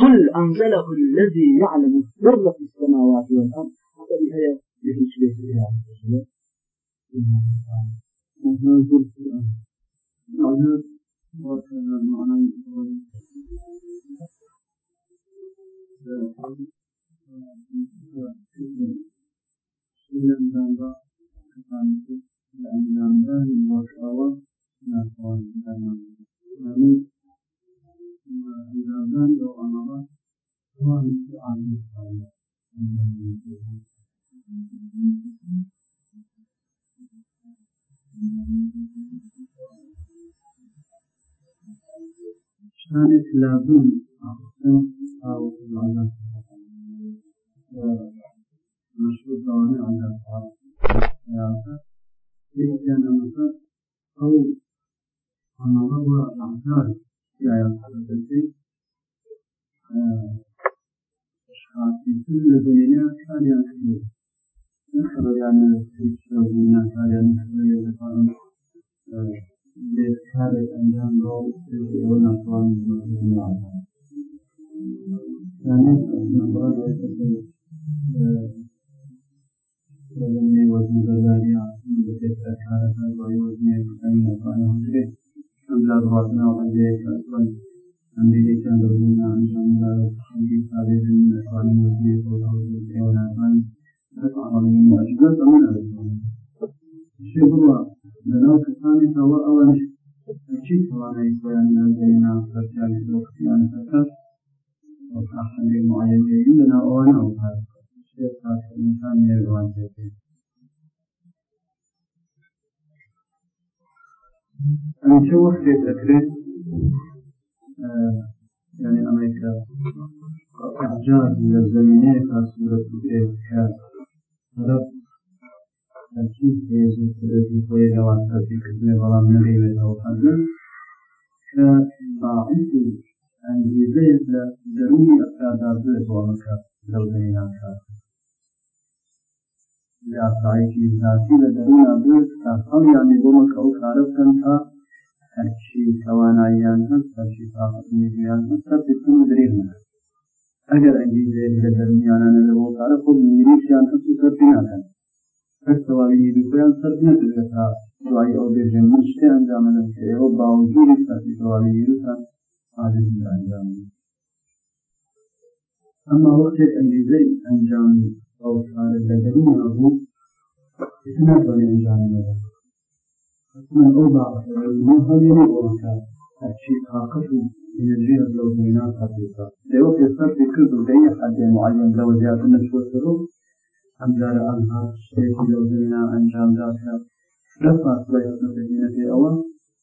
قل أنزله الذي يعلم السر في السماوات والأرض هذا بهاية لهيش بيت إلى Thank you. شانێک لە بوون أو أنا أبغى أعترف وزن برداری آسان به تکرار کار برای وزن یک زمین افغان هم حمدا ربنا وعليك أكبر حمدك كان ربنا عن حمدا حمدك عليك من أكبر وزيك وزيك ونعمان أسعى من واجبات من أبدا الشيخ الله لناو كساني هو أول أكيد تواني بيان لدينا فرسان الوقتيان فكر وحاحمد المعين لنا أوانا وهذا الشيخ الإنسان يروان جديد ئەم چه وەخت پێ دەکرێت یعنی ئەمریکا ئەحجار لە زمینەیە تا سورەت بکرێت کە رب تەرکیب هێز و قدرەتی خۆی لەوان تەرکیبکردنێ بەڵام نەبێوێتەوە حەزن کە باعث و ئەنگیزەیە لە دەرونی ئەفرادار بێت بۆ ئەمریکا لەو زمینان کار یاسایەکی ذاتی لە دەرونا بێت تا خەڵیانی بۆمە کە ئەو کارە بکەن تا هەرچی تواناییان هەست هەرچی تاقەتنیگویان هەست هەرچی کەم درێ منە ئەگەر ئەنگیزەیەک لە دەرونیانانە لە بۆ کارە خۆ نیریشیان هەست و سەرپی ناکەن هەر تەواوی نیروکۆیان سەر نەکردێت تا دوای ئەو بێژێ من شتێ ئەنجامە دەکەیەوە باوجودی سەرپی تەواوی نیروکان عاجز ئەنجام ئەمما وەختێک ئەنگیزەی ئەنجامی ئەو کارەکردنی نابوو ناتوانێت ئەنجامێنەوە من ئەو باخەوە هەڵێنی بۆ کار هەرچی طاقت و انرژی از لو دینا تبدیل دیو که سر فکر دو دیگه حد معین لو زیاد نشوه سرو ئەمجارە ئەمها شتێکی لەو زمنا ئەنجامدا کە لەفااسڵی ئەسەدەینەتی ئەوە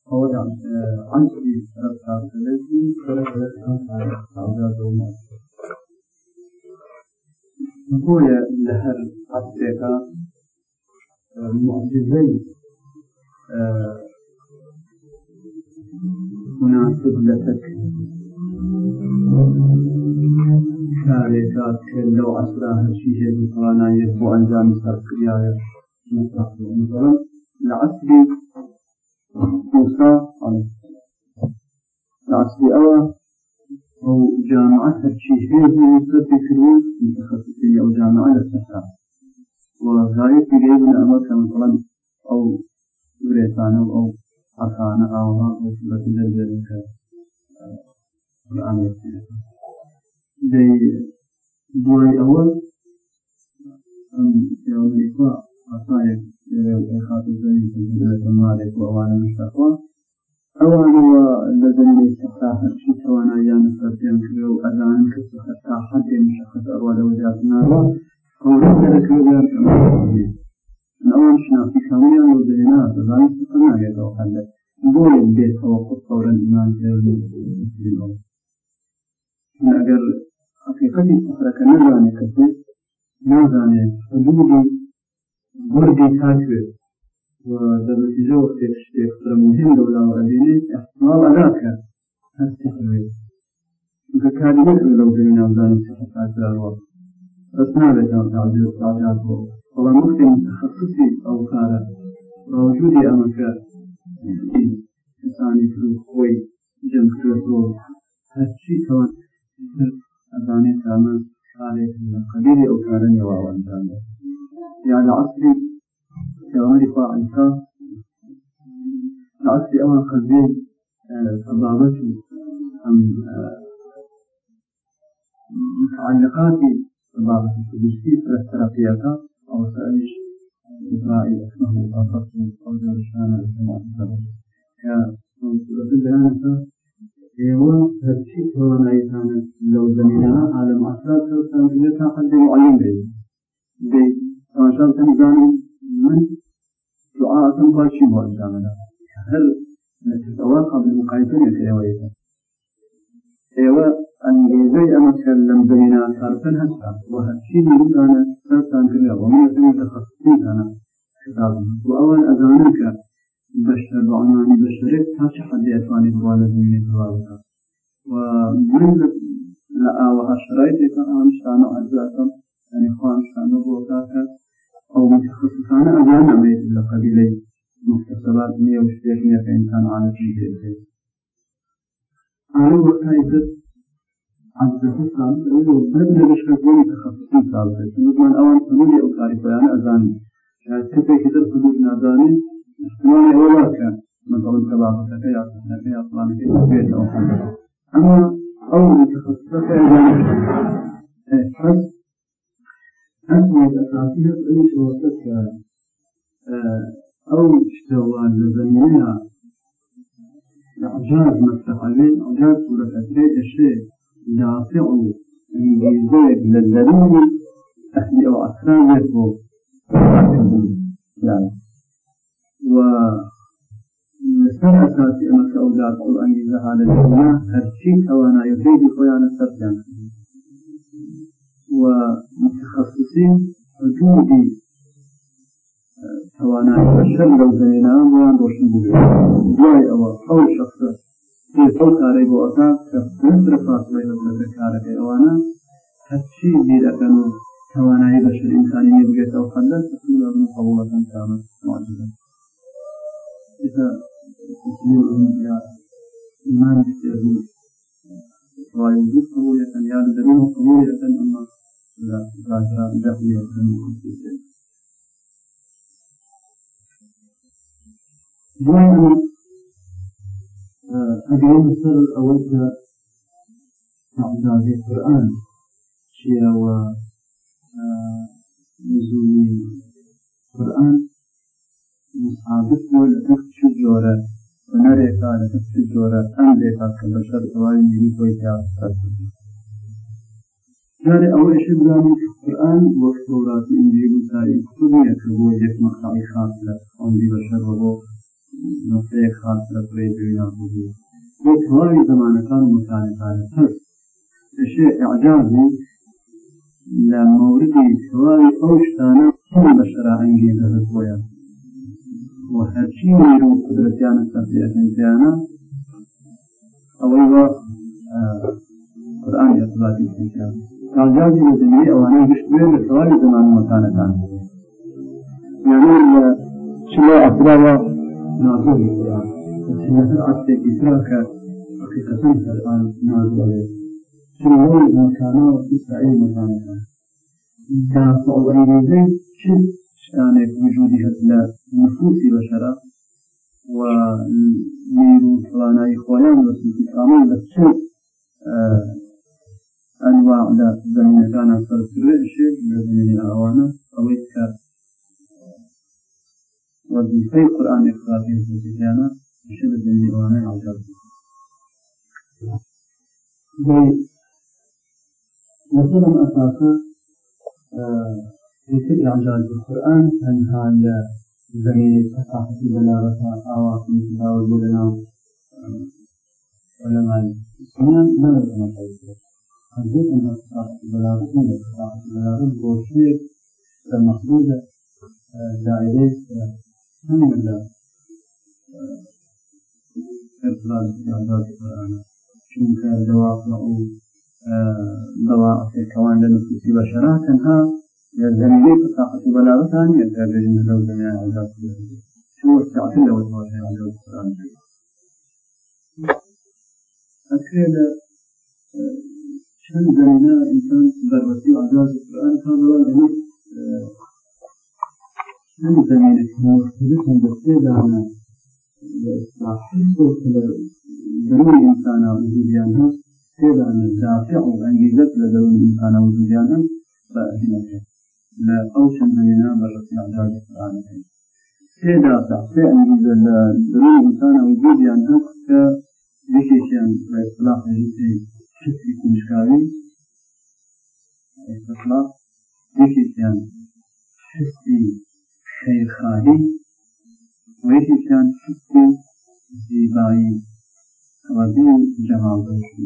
ئەوە ئەنسی رەفتارکردێتی کە لە ئەم تاریخ سادا دەومە بۆیە لە هەر حەفتێکە مجزەی مناسب لە تک کارێکات کرد لەو عسرا هەرچی هێز توانایەت بۆ ئەنجامی سەرکریایە لە عسری موسا لە عسری ئەوە أو جامعة الشيخية بمصر بكروز متخصصية أو جامعة للصحة وغاية بجيبنا أمر كما طلب أو بريطانة أو أخانة أو هذا بس لذلك الأمر دي بوي أول أم يوم الإخوة أصايب خاطر زي تنزل المعارف وأوانا مشتاقون ئەوانەوە لە زمینی سەختا هەرچی تواناییان نسبەتیان کرێ و ئەزان کە سەختا حەدێ مشخص ئەوە لە وزیات ناوە قوڵەکەکردیان ئەوان شناسی کامیان و دەنا دەزان ناگێتەوە هەندێک بۆ بێتەوە خود قورن ایمان ئەگەر حقیقەتی سەخرەکە نەزانێت کەس نازانێت حدودی بردی تاکرێت ونتيجة وقت يكتر مهم لولا وعدين احتمال علاقة هستحوي وكالي يحمل لو بينا وزان الصحة الأرواح بس ما بيتنا تعديل الطاجات والله ممكن متخصصي أو كارة راوجودي أمك إنساني فلو خوي جمع كرسو هرشي كوان أزاني كامل كاري من قبيلي أو كارني واو أنتاني يعني عصري پیاوانی خواهیتا عکسی ئەوان قەزێ تەبابەت و ئەم متعلقاتی تەبابەت پزیشکی تەرەقیەکە ئەو سەرش إجراء الأسماء والآفاق والقول والشأن والسماء والسبب كسورة البيانة هو هرشي توانا يتانا لو زمينها على معصرات توانا إذا كان حد معين بي بي فعشان تنزاني من دعاءكم باشي بوانجامنا هل نتتوا قبل مقايسة لكيويتا ايوا انجيزي اما تكلم زينا صارفن هسا وهالشي لسانا سرطان كلا ومن اسمي تخصصين انا كتابنا واول اذانك بشر بعنواني بشرك تاش حد يتواني بوالا زميني بوالا ومن لآوها شرايتي فأنا مشتانا أجزاكم يعني خوان شتانا بوكاكا او متخصصانه اوان عمليه لقبيله مختصرات نيه وشتيك نيه كإنسان على جيده على وقتها عبد الحسن لو بدنا مش كذبون متخصصين صالحين شنو كمان اول فنون او تعرف يعني اذان شاهد كتبه كتب حدود ناداني احتمال اول كان مثلا سباقتك يا حسنك يا فلانك يا بيت او حاجه اما او متخصصك اذان حسب ئەسمێت ئەقاسیت ئەوی شۆسەت کە ئەو شتەوان لە زەمینە عجاز مستحەوێن عجاز سورەتەکرێ دەشێ دافع و انجیزەیەک لە دەرونی ئەخلی ئەو ئەسرانێت بۆ و لەسەر ئەساسی ئەمەکە ئەو دار قورئانی زەها لە دنیا هەرچی توانایەکەی خۆیانە سەرکیان کرد ومتخصصين وجود توانایی بشر لەو زەێنان بۆیان ڕۆشن بوو دوای ئەوە ئەو شخصە پێ کارەی بۆ ئەتا کە پێندرە فاصلەی لەەکە کارەکەی ئەوانە هەرچی زیرەکەن و توانایی بەشر ئینسانی نێ بگێتەوە خەندە سەسوورن قەوڵەکەن کامە ماجدە ئێستا ایمان بێت دوای قبولەکەن یاد دەبین و قبولەکەن ئەمە وانا أدعو سر أود إعداد القرآن شيا و نزول القرآن مصابت والأخت جورة ونريتا لأخت جورة أمريتا كبشر دوائي يريد ويتعاد کار ئەوەش زانی قورآن وەک تۆرات و ئینجیل و ساری کتب نیە کە بۆ یەک مەقامی خاص لە عمری بەشەر بۆ مەسەیەک خاص لە پرێ دنیا بوو بۆ تەواوی زەمانەکان و مکانەکانە هەست دەشێ ئەعجازی لە مەوردی تەواوی ئەو شتانە هەم بە شەراهەنگی دەرت بۆیە و هەرچی مێر و قدرەتیانە سەفیەکەنجیانە ئەوەی وە قورآن اثباتی کردیانە سازیازی بەزنی ئەوانەی گشتێ لە تەواوی زمان مەکانەکان یعنی لە چلە ئەفراوە نازۆ سنەتر عەسێکی ترا کە حقیقەتەن سەران نازۆێت چلەوەی مەکانەوە ئیسرائیل مەکانەکان دا سەڵەیزەی چ شتانێک وجودی هەست لە نفوسی بەشەرە و میر و توانایی خۆیان بە سوتی کامل لە چ ئەنواع لە زمینەکانە سەرشێت لە زمینی ئەوانە ئەوەی کە وەزیفەی قورآانی خراپی زیانە شە لە زمینی ئەوانە ئاجاب مثلا أساسا ذكر إعجاز القرآن تنهى لزميل ثقافة البلاغة أو في كتاب البلدان علماء الإسلام ما لازم أن هەندێک بەلاغت بەلاغت بۆ شێک لە مەخبوودە دایرەی هەموو لە چونکە لەواقع و بەواقعەکەوان لە نفوسی بە شەرا تەنها زەمیلەی قساحەت و بەلاغت هانیە دەبێژن لەو زەمیان ئازاد چۆ ساعتن لەوە زمانیان لەو قرآن ئەکرێ لە چند زمینه انسان بر وسیع اعجاز قرآن کاملا امید چند زمینه که مختلف هم دسته دارنه حفظ و درون انسان و وجودیان هست تێدانە دافع و ئەنگیزت لە دەون ئینسانە و دنیاانم بە ئەهینەکە لە ئەو چەندەێنا بەڕستیانداز قرانەکەی سێ داسا سێ ئەنگیزە لە دەون ئینسانە و جودیان هەست کە یەکێکیان بە اصلاح هەیتی شکلی کنجکاوی استخلاف یەکێکیان حسی خێرخاهی و یەکێکیان حسی زیبایی ڕەبی جەماڵبەشی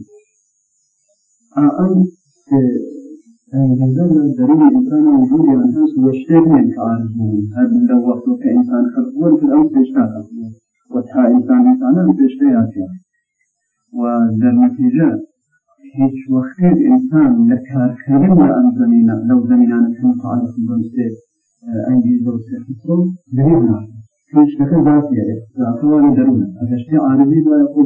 ئەم انجزه ضروري الانسان وجود الانسان وشتر من كارزون هذا من الوقت كانسان خلقون في الامس اشتاقه وتها انسان انسانا في اشتياتها وذا النتيجه هیچ وەختێک ئینسان لە کارکردن لە ئەم زمینە لەو زمینانە کەم تعارف بەمسێ ئەنگیزە و سەرخستۆ لەوێ بناش کێشەکە ذاتیە ذاتەوانی دەرونە ئەگەشتی عارضی دوایە خۆ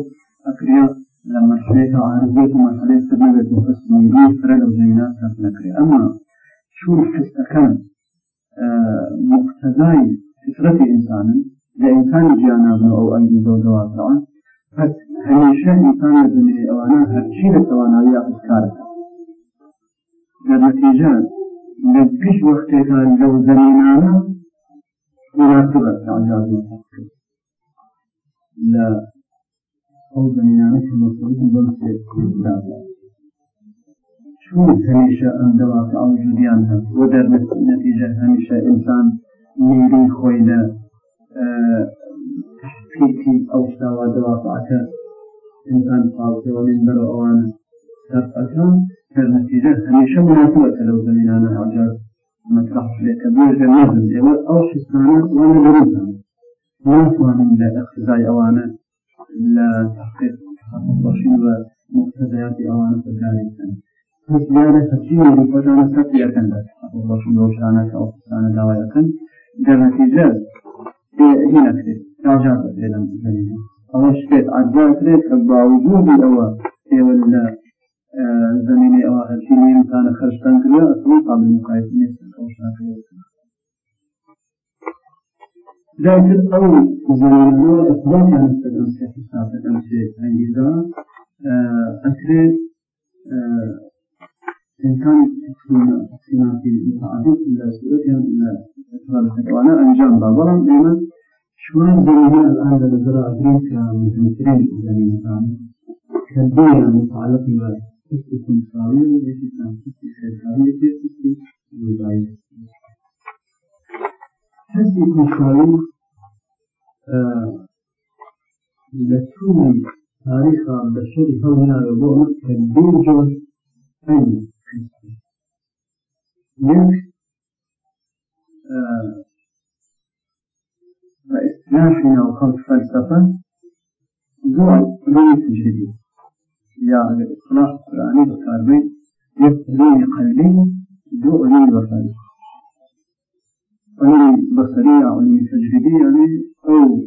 ئەکریا لە مەرحلەیەکە عارضێت و مەرحلەیە سەر نەبێت و قسمەیری فرە لەو زمینە سەر نەکرێ ئەمە چون حسەکان مقتەدای فطرەتی ئینسانن لە ئینسانی جیانابە ئەو ئەنگیزە و دەواتەوە پس هەمیشە ئینسان لە دنیای ئەوانە هەرچی لە توانایی ئافکارەکە دەنەتیجە لە پیش وەختێکان لەو زەمینانە مناسب ئەنجام لە ئەو زەمینانە کە مەسئول بە کوردستان چون هەمیشە ئەم دەواکە ئەو جودیان هەست بۆ دەرنەت نەتیجە هەمیشە ئینسان میری خۆی لە تشکیکی ئەو شتاوا دەواقعەکە انسان خاڵەوە من بەرە ئەوانە دەستەکان کە نەتیجە هەمیشە مناسبەتە لەو زمینانە هاجار مطرح لك بوجه نظم دول أو حسنانات وأنا برزم ونفهم لأخذاي أوانا لتحقيق مختصين ومقتضيات أوانا فجاني زیادە تەجیری ڕپۆژانە سەکن بەشانە ئەوستانە داوایەکەن دەنەتیجە هینەکرێت داژات لێدەم زەنینە ئەوە شتێک ئەجار کرێت کە باوجودی ئەوە ئێوە لە زمینی ئەوە هەرچینی ئمکانە خەرشتان کردە ئەسڵی قابل مقایت نیست لكن أو زمان أسباب هذا الأمس حساب الأمس عندنا أكرر إمكان تقسيمات متعددة لسورة إلى أسباب الأمس أنجام بعضهم دائما شمار زمینه الآن لنظر أمريكا مثلين زمينتان كالدولة المتعلقة بحسب الإسرائيل وحسب تنفيذ الشركانية وحسب الولاية حسب الإسرائيل لتكون تاريخ بشري هنا يقول كالدول جوز أي يك ناشنا و خلق فلسفه زۆر تجربی یا اصلاح قرآنی بکاربین یک علوم قلبی دو علوم بصری علوم بصری یا علوم تجربی یعنی او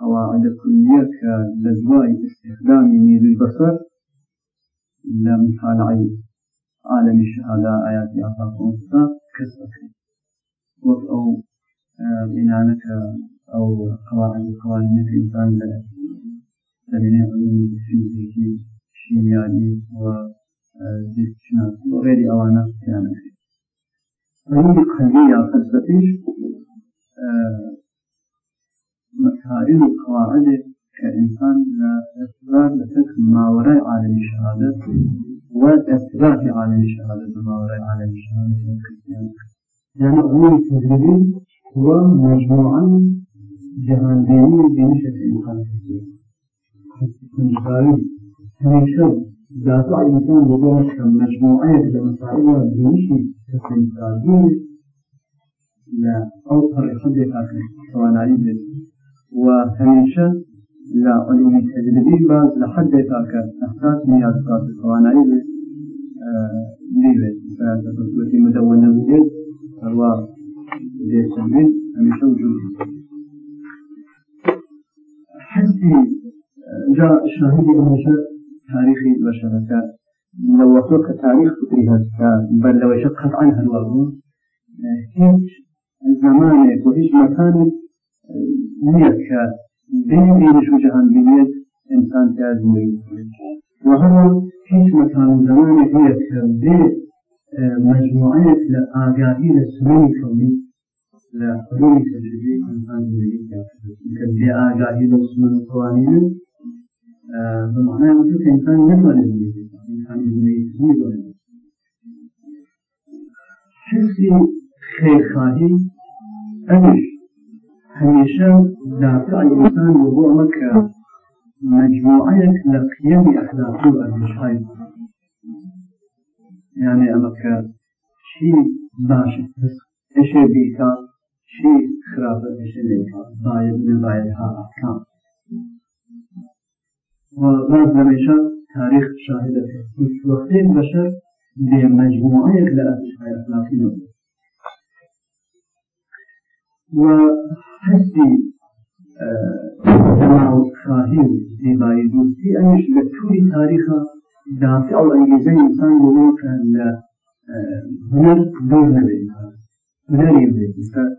قواعد كلية كالدواء استخدام نيل البصر لم طالع عالم الشهادة آيات أعطاكم كسبك وفق بینانە کە ئەو قوانی قوانینەکە ئینسان لە زمینه علومی فیزیکی شیمیایی و زیستشناسی و غیری ئەوانە پیان نکرێت علومی قوی یا فەلسەفیش مسائل و قواعدێک کە ئینسان لە ئەسباب لەسەر ماوەڕای عالمی شهادەت و ئەسباتی عالمی شهادەت بە ماوەڕای عالمی شهادەت یان علومی تجربی ومجموعة جهاندينية بنشر المقاصد الغالي همیشه ذات انسان بدون كم مجموعة لمصائب بنشر المقاصد لا أو طريقة بقاطع توانایی بێت و هەمیشە لە علومی تەجربی باز لە حدێکا کە ئەحساس یاد بقاط توانایی بێت بێت مدەوەنە بێت هەروە ليسمين همیشه وجود حسی جا شاهد همیشه تاریخی بشرەکە لە وەخۆ کە تاریخ فکری هەستا بەر لەوەیشە قەتعا هەروە بوو هیچ زمانێک و هیچ مەکانێک نییە کە بینش و جەهان بینێت ئینسان تیازمویی وهەروە هیچ مەکان زمانێک نییە کە بێت مجموعەیەك لە ئاگاهی لە سنووی کەڵی لە قوی تەجربەی ئینسان کە بێ ئاگاهی لە سنوو قوانین بمعنای وجود انسان نتوانێت حسی خێرخواهی ئەمش هەمیشە دافعی ئینسان بۆ ئەمە کە مجموعەیەك لە قیەمی ئەخلاقی و ئەرزشهای یعنی ئەمە کە چی باش ئەشێ بیکار چی خراپە ئەشێ لێکار باید نباید ها ئەحکام باز هەمێشە تاریخ شاهدە هیچ وەختێک بەشەر بێ مەجموعەیەک لە ئەشهای ئەخلاقی نەبوو و حسی تەناوخواهی و زیبایی دوستی ئەمیش لە تووری تاریخە دافع او انگیزه انسان بگو که هنر دور نبید هنر یه بید مثلا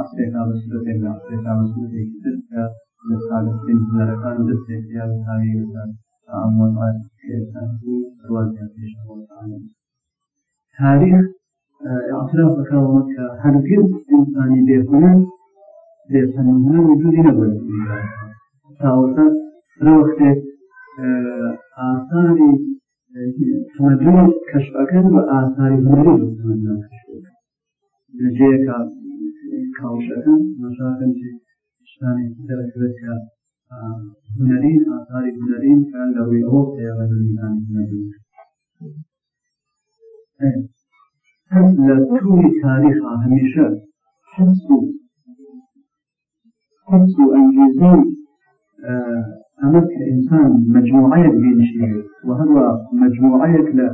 اصلی کابش رو تیم اصلی کابش رو دیکتر که مثال سین هنرکان دست یا مثالی مثلا تعامل آن که انسان روز یا پیش آن تاریخ اعتراف بکرامت که هرگز انسانی بیکنن بیکنن وجودی نبود تا وقت ئاساری تەمەدون کەشفەکەن بە ئاساری هوەری تەمەدون کەشفەکە لەجێیەکە کاوشەکەن مەشاکەن شتانی دەرەکرێت کە هوەرین ئاساری هوەرین کە لەوەی ئەوە پێوەدەنیدان هوەرین لە تووری تاریخا هەمیشە حس و حس و ئەنگیزۆ ئەمە ئینسان مجموعەیەک بینشێت وهروە مجموعەیەک لە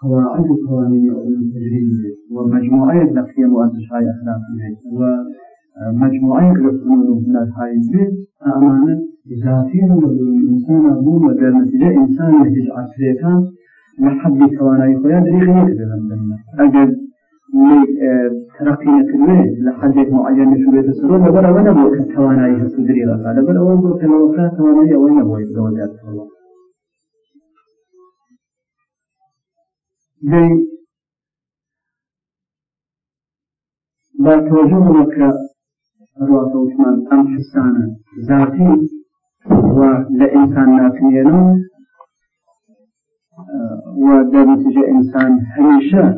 قواعد قوانین علوم تجريب ومجموعية لقيم وأنتشاء أخلاق البيت ومجموعية لفنون وفنات هاي البيت أمانة ذاتية والإنسان أبوه وقال نتيجة إنسان يهج عسريكا لحد كواناي خويا دريغ يكذب الجنة أجل ترقی نکردن لحظه معین شروع سرور لبر و نبود که توانایی هست دری را کرد لبر او بود که نوکر توانایی او نبود زود در سرور دی با توجه به که روات عثمان ام حسان ذاتی و لانسان ناتنیلون و در نتیجه انسان همیشه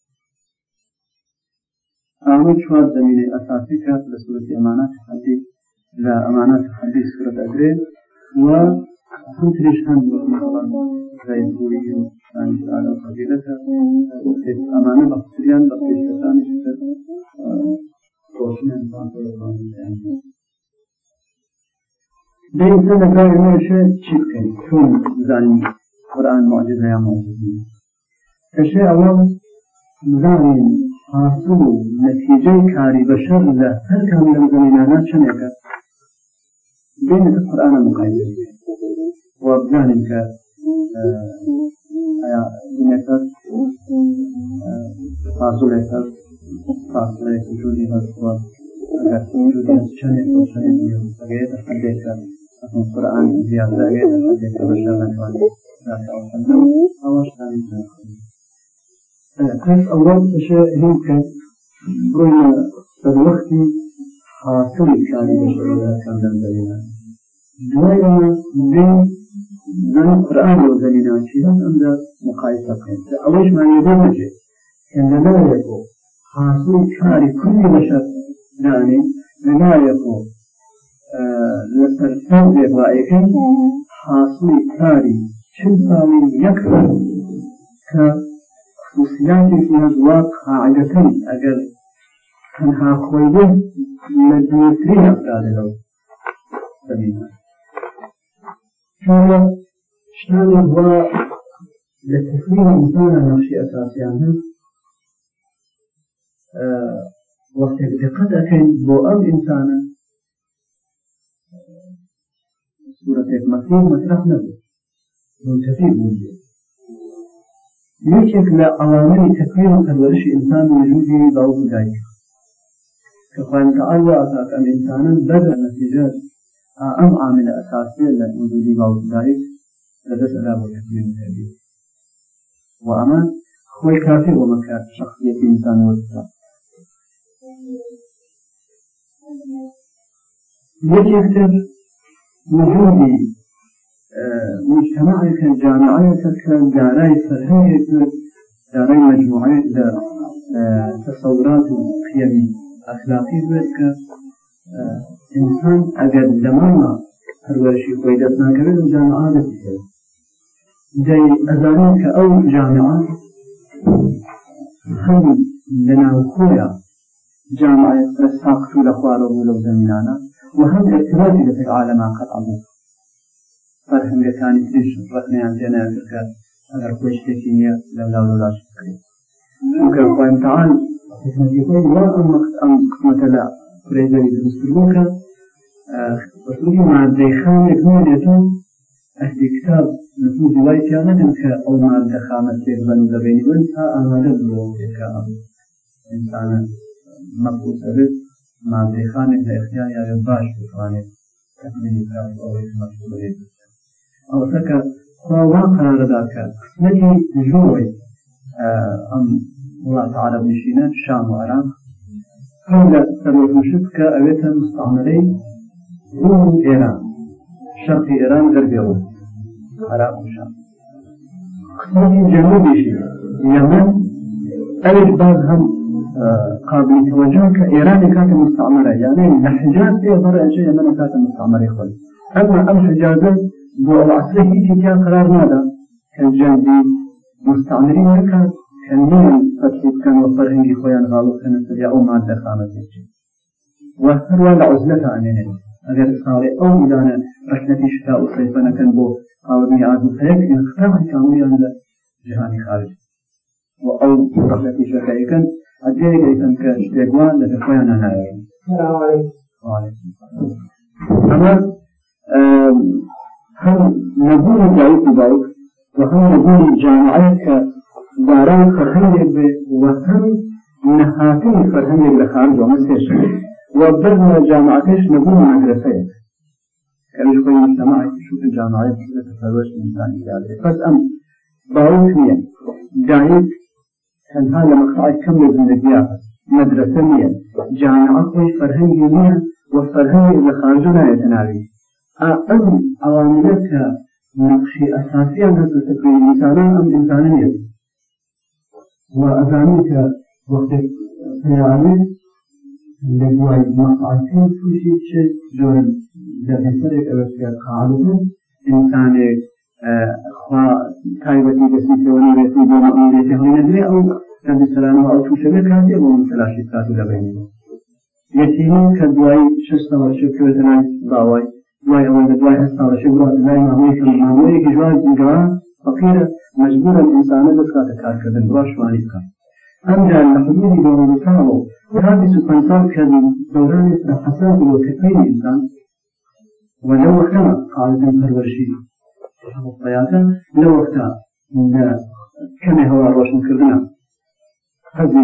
ئەوەی چوار زمینی ئەساسی کات لە سورەت ئەمانات حەدی لە ئەمانات حەدی سورەت ئەگرێت و ترش هەم قبیلەکە ئەمانە بە قسریان بە پێشەکانی ڕۆژیان دەیسە لەکارێشە چی بکەین چۆن بزانین قورآن معجزە یا موجود نیە کەشێ ئەوە بزانین حاصل و نەتیجەی کاری بەشەر لە هەر کام لەم زەمینانە چەندێکە بێنێتە قورآنە مقایسە و بزانین کە ئایا دنیەکەت حاصلێکەت حاصلێک وجودی هەستوە ئەگەر وجودی چەندێک چەندێک ئەگەیتە خەندێکە قورآن زیاتر ئەگەیتە خەندێکە بەشەر نەتوانێت ئەوەش تاریخ هەست ئەوڕۆ بشێ هەم کە بۆینە سەروەختی حاصلی کاری بەشەکاندان بەێنە دوایە بێ زەنە قرآن و زەنی ناچیران ئەمدا مقایسە بکەین ئەوەش مانێدا مەجێ کەندەدایە بۆ حاصلی کاری کوردی بەشەر دانێ لەنایە بۆ لەسەر ساڵێ ڕایەکەی حاصلی کاری چل ساڵی یەک کە مسلاتێکیان جواب قاعدەکەن ئەگەر تەنها خۆی بێت لە دوترین ئەفرادە لەو زەمینە چونکە شتانێک بووە لە تفریر ئینسانە نەخشی ئەساسیان هەن وەختێک دقت ئەەکەین بۆ ئەم ئینسانە سوورەتێک مەسیح مەسرەف نەبوو منتەفی بوو بێت یەکێک لە ئەوانەی تەکوین و پەرورش ئینسان وجودی داوت و دایک کە خوانتەعال لە ئاساکەم ئینسانن بەدە نەتیجە ئەم عاملە ئەساسیە لە وجودی داوت و دایک لەدەستدا بۆ تەکوین تەبیت و ئەمە خۆی کافی بۆ مەکە شخصیەتی ئینسان وەستا یەکێکتر وجودی مجتمعك جامعيك داري فرهنگك داري مجموعيك تصورات قيمي أخلاقي بك إنسان أجل لماما هەروەشی خۆی دەست ناکەوێت و جامعا دەبیێت دەی ئەزانین کە ئەو جامعا خەم لە ناوخۆیە جامعە ساقت و لە خوارەبوو لەو زەمینانە و هەم ارتباطی لەسەر عالەما قەتعبوو فەرهنگەکانی تریش ڕەخنیان لێناکات ئەگەر خۆی شتێکی نییە لەلا لەلاش بکرێت ممكن قائم تعال يقول لا أمك أم مثلا بريدة يدرسونك بسوي مع الدخان يكون يتم أهدي كتاب نفوذ وايت يانا كنك أو مع الدخامة سير بنو دبيني بنت ها أنا جدو كأم إنسانا مبقو سبت مع الدخان إذا اختيار يا باش بفاني تقليل كتاب أو إسمه شبريد ئەوەکە خواوا قرارداد کرد قسمەتی زۆرەی ئەم وڵات عرب نشینە شام و عراق هەم لە سەرۆژمشت کە ئەوێتە مستعمرەی روم ئێران شەرقی ئێران دەربێەوە عراق و شام قسمەتی جەنوبیشی یەمەن ئەوێت باز هەم قابل توجه كإيران كانت مستعمرة يعني الحجاز هي فرع شيء من كانت مستعمرة خلي أما الحجاز بۆ ئەسلە هیچیان قرار نادا کە جەنگی مستعمری نەکەن کە نیان فەرسی بکەن و فەرهەنگی خۆیان غاڵوکەن سریا ئەو مادە خامەتێک و هەروە لە عزلەتە ئامێنێت ئەگەر ساڵێ ئەو میدانە ڕحنەتی شتا و سەیفە نەکەن بۆ قاڵبنی ئادم هەیەک یان خەتەمان کامویان لە جهانی خارج و ئەو ڕحنەتی شەکەیەکەن ئەجێ دەیکەن کە شتێکوان لە دەخۆیان نهایە ئەمە هم نبوغ دايك دايك وهم نبوغ الجامعيك داران فرهنگ وهم نهاتين فرهنگ لخارج ومسيش وبدنا جامعتش نبوغ مدرسيك كانش بين مجتمعي شو الجامعية كده تفرش الإنسان إلى بس أم باروك نية دايك تنها لمقطع كم لزندقيا مدرسة نية جامعة خوي فرهنگ نية وفرهنگ لخارج لا يتناوي ئەم ئەوانە کە نقشی ئەساسیان دەکەتە پێ ئینسانە ئەم ئینسانە نیە و ئەزانی کە وەختێک پەیامی لە دوای مەقاسی تووشی چ جۆر دەبێسەرێک ئەوەکە قاڵبن ئینسانێک خوا تایبەتی دەستی سەوەنەوێتی بۆ مەقامێتی هەڵێنەدرێ ئەو کەندی سەلانەوە ئەو تووشەکە کاتێ بۆ مەسەلاشی کاتو دەبێنێت یەتیمی کە دوای شستەوە شکوێتەنای باوای وای ئەوەندە دوای ئەستاڵەشە وڵات لای ماوەیەکە ماوەیەکی جوان گەوان فەقیرە مەجبورە ئینسانە دەستکاتە کارکردن وا شوانی بکات ئەمجار لە حدودی دەوڵەتانەوە هذه سبحانه كان دوران حساب وكفين إنسان ولو وقتا قاعدة الورشي حياته لو وقتا كما هو روشن كردنا هذه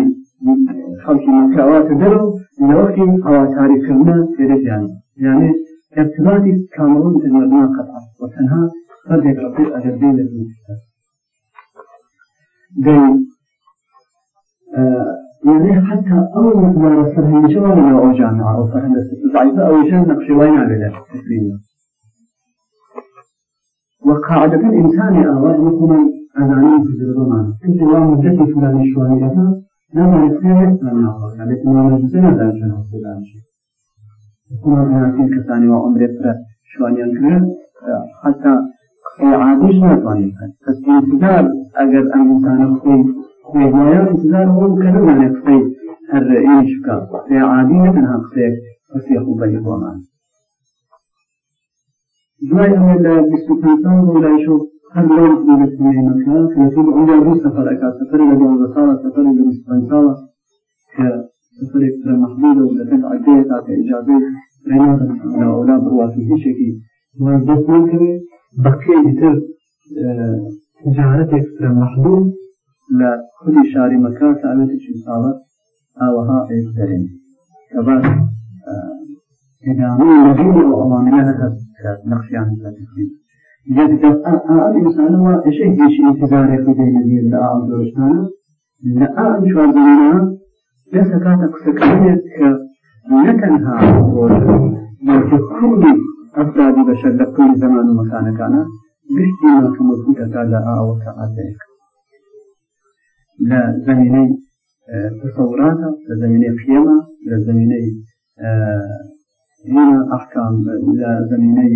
خلق مكاوات درو لوقتي أو تعريف كردنا في رجال يعني ارتباطي كاملون تنها ناقطة وتنها فردك رفيع أجدين المجتمع بين يعني حتى أول ما رسلها جوال ما أوجعنا أو فهندسة ضعيفة أو جهة نقشوين على ذلك تكريم وقاعدة الإنسان أولا مثلا أناني في الزمان كنت لا مدتي فلان شواني لها لا ما يصير من أولا لكن ما نجزنا ذلك نحن هاتین کەسانی وا عمرێ پرە شوانیان کرد حتا عادیش ناتوانین بس انتظار ئەگەر ئەم ئینسانە خۆی خۆیان انتظار هەوڵ کە نمانێت قسەی هەر ئیش بکە قسەی عادی نە تەنها قسەیەک قسەی خوبەی بۆمان دوای ئەمە لە بیست و پنج ساڵ بۆلایشۆ هەر لەو مەکە کە عمر دوو سەفەرەکە سەفەری لە دەوەزە ساڵە سەفەری لە بیست و پنج ساڵە کە سفرێک لە مەحمول و لەبێت ئەگەیە تاکە ئیجازەی نەیەکەن ناوەلا بڕواتی هیچێکی وان دەست نەکەوێ بەقیەی تر تجارەتێک لە مەحمول لە خودی شاری مەکە کە ئەوێتی چین ساڵە ئاوەها ئێز دەرێن کە باش ئێدامی نەبیل و ئەوانەیە هەست کە نەخشیان لەتەخیل یەک دەست ئەم ئینسانەوە ئەشەی هیچ انتظارێکی دەینەبیر لە ئاو دۆشتانە لە ئاو چواردەمەنە لەس کاتە قسەکانێت کە نەتەنها بەڵکە کوردی ئەفرادی بەشەر لە پۆلی زەمان و مەکانەکانە گشتی ناکەمەکوتەکە لە ئاوە کەعاتەیەک لە زمینەی تەسەوراتە لە زمینەی قیەمە لە زمینەی ئەحکام لە زمینەی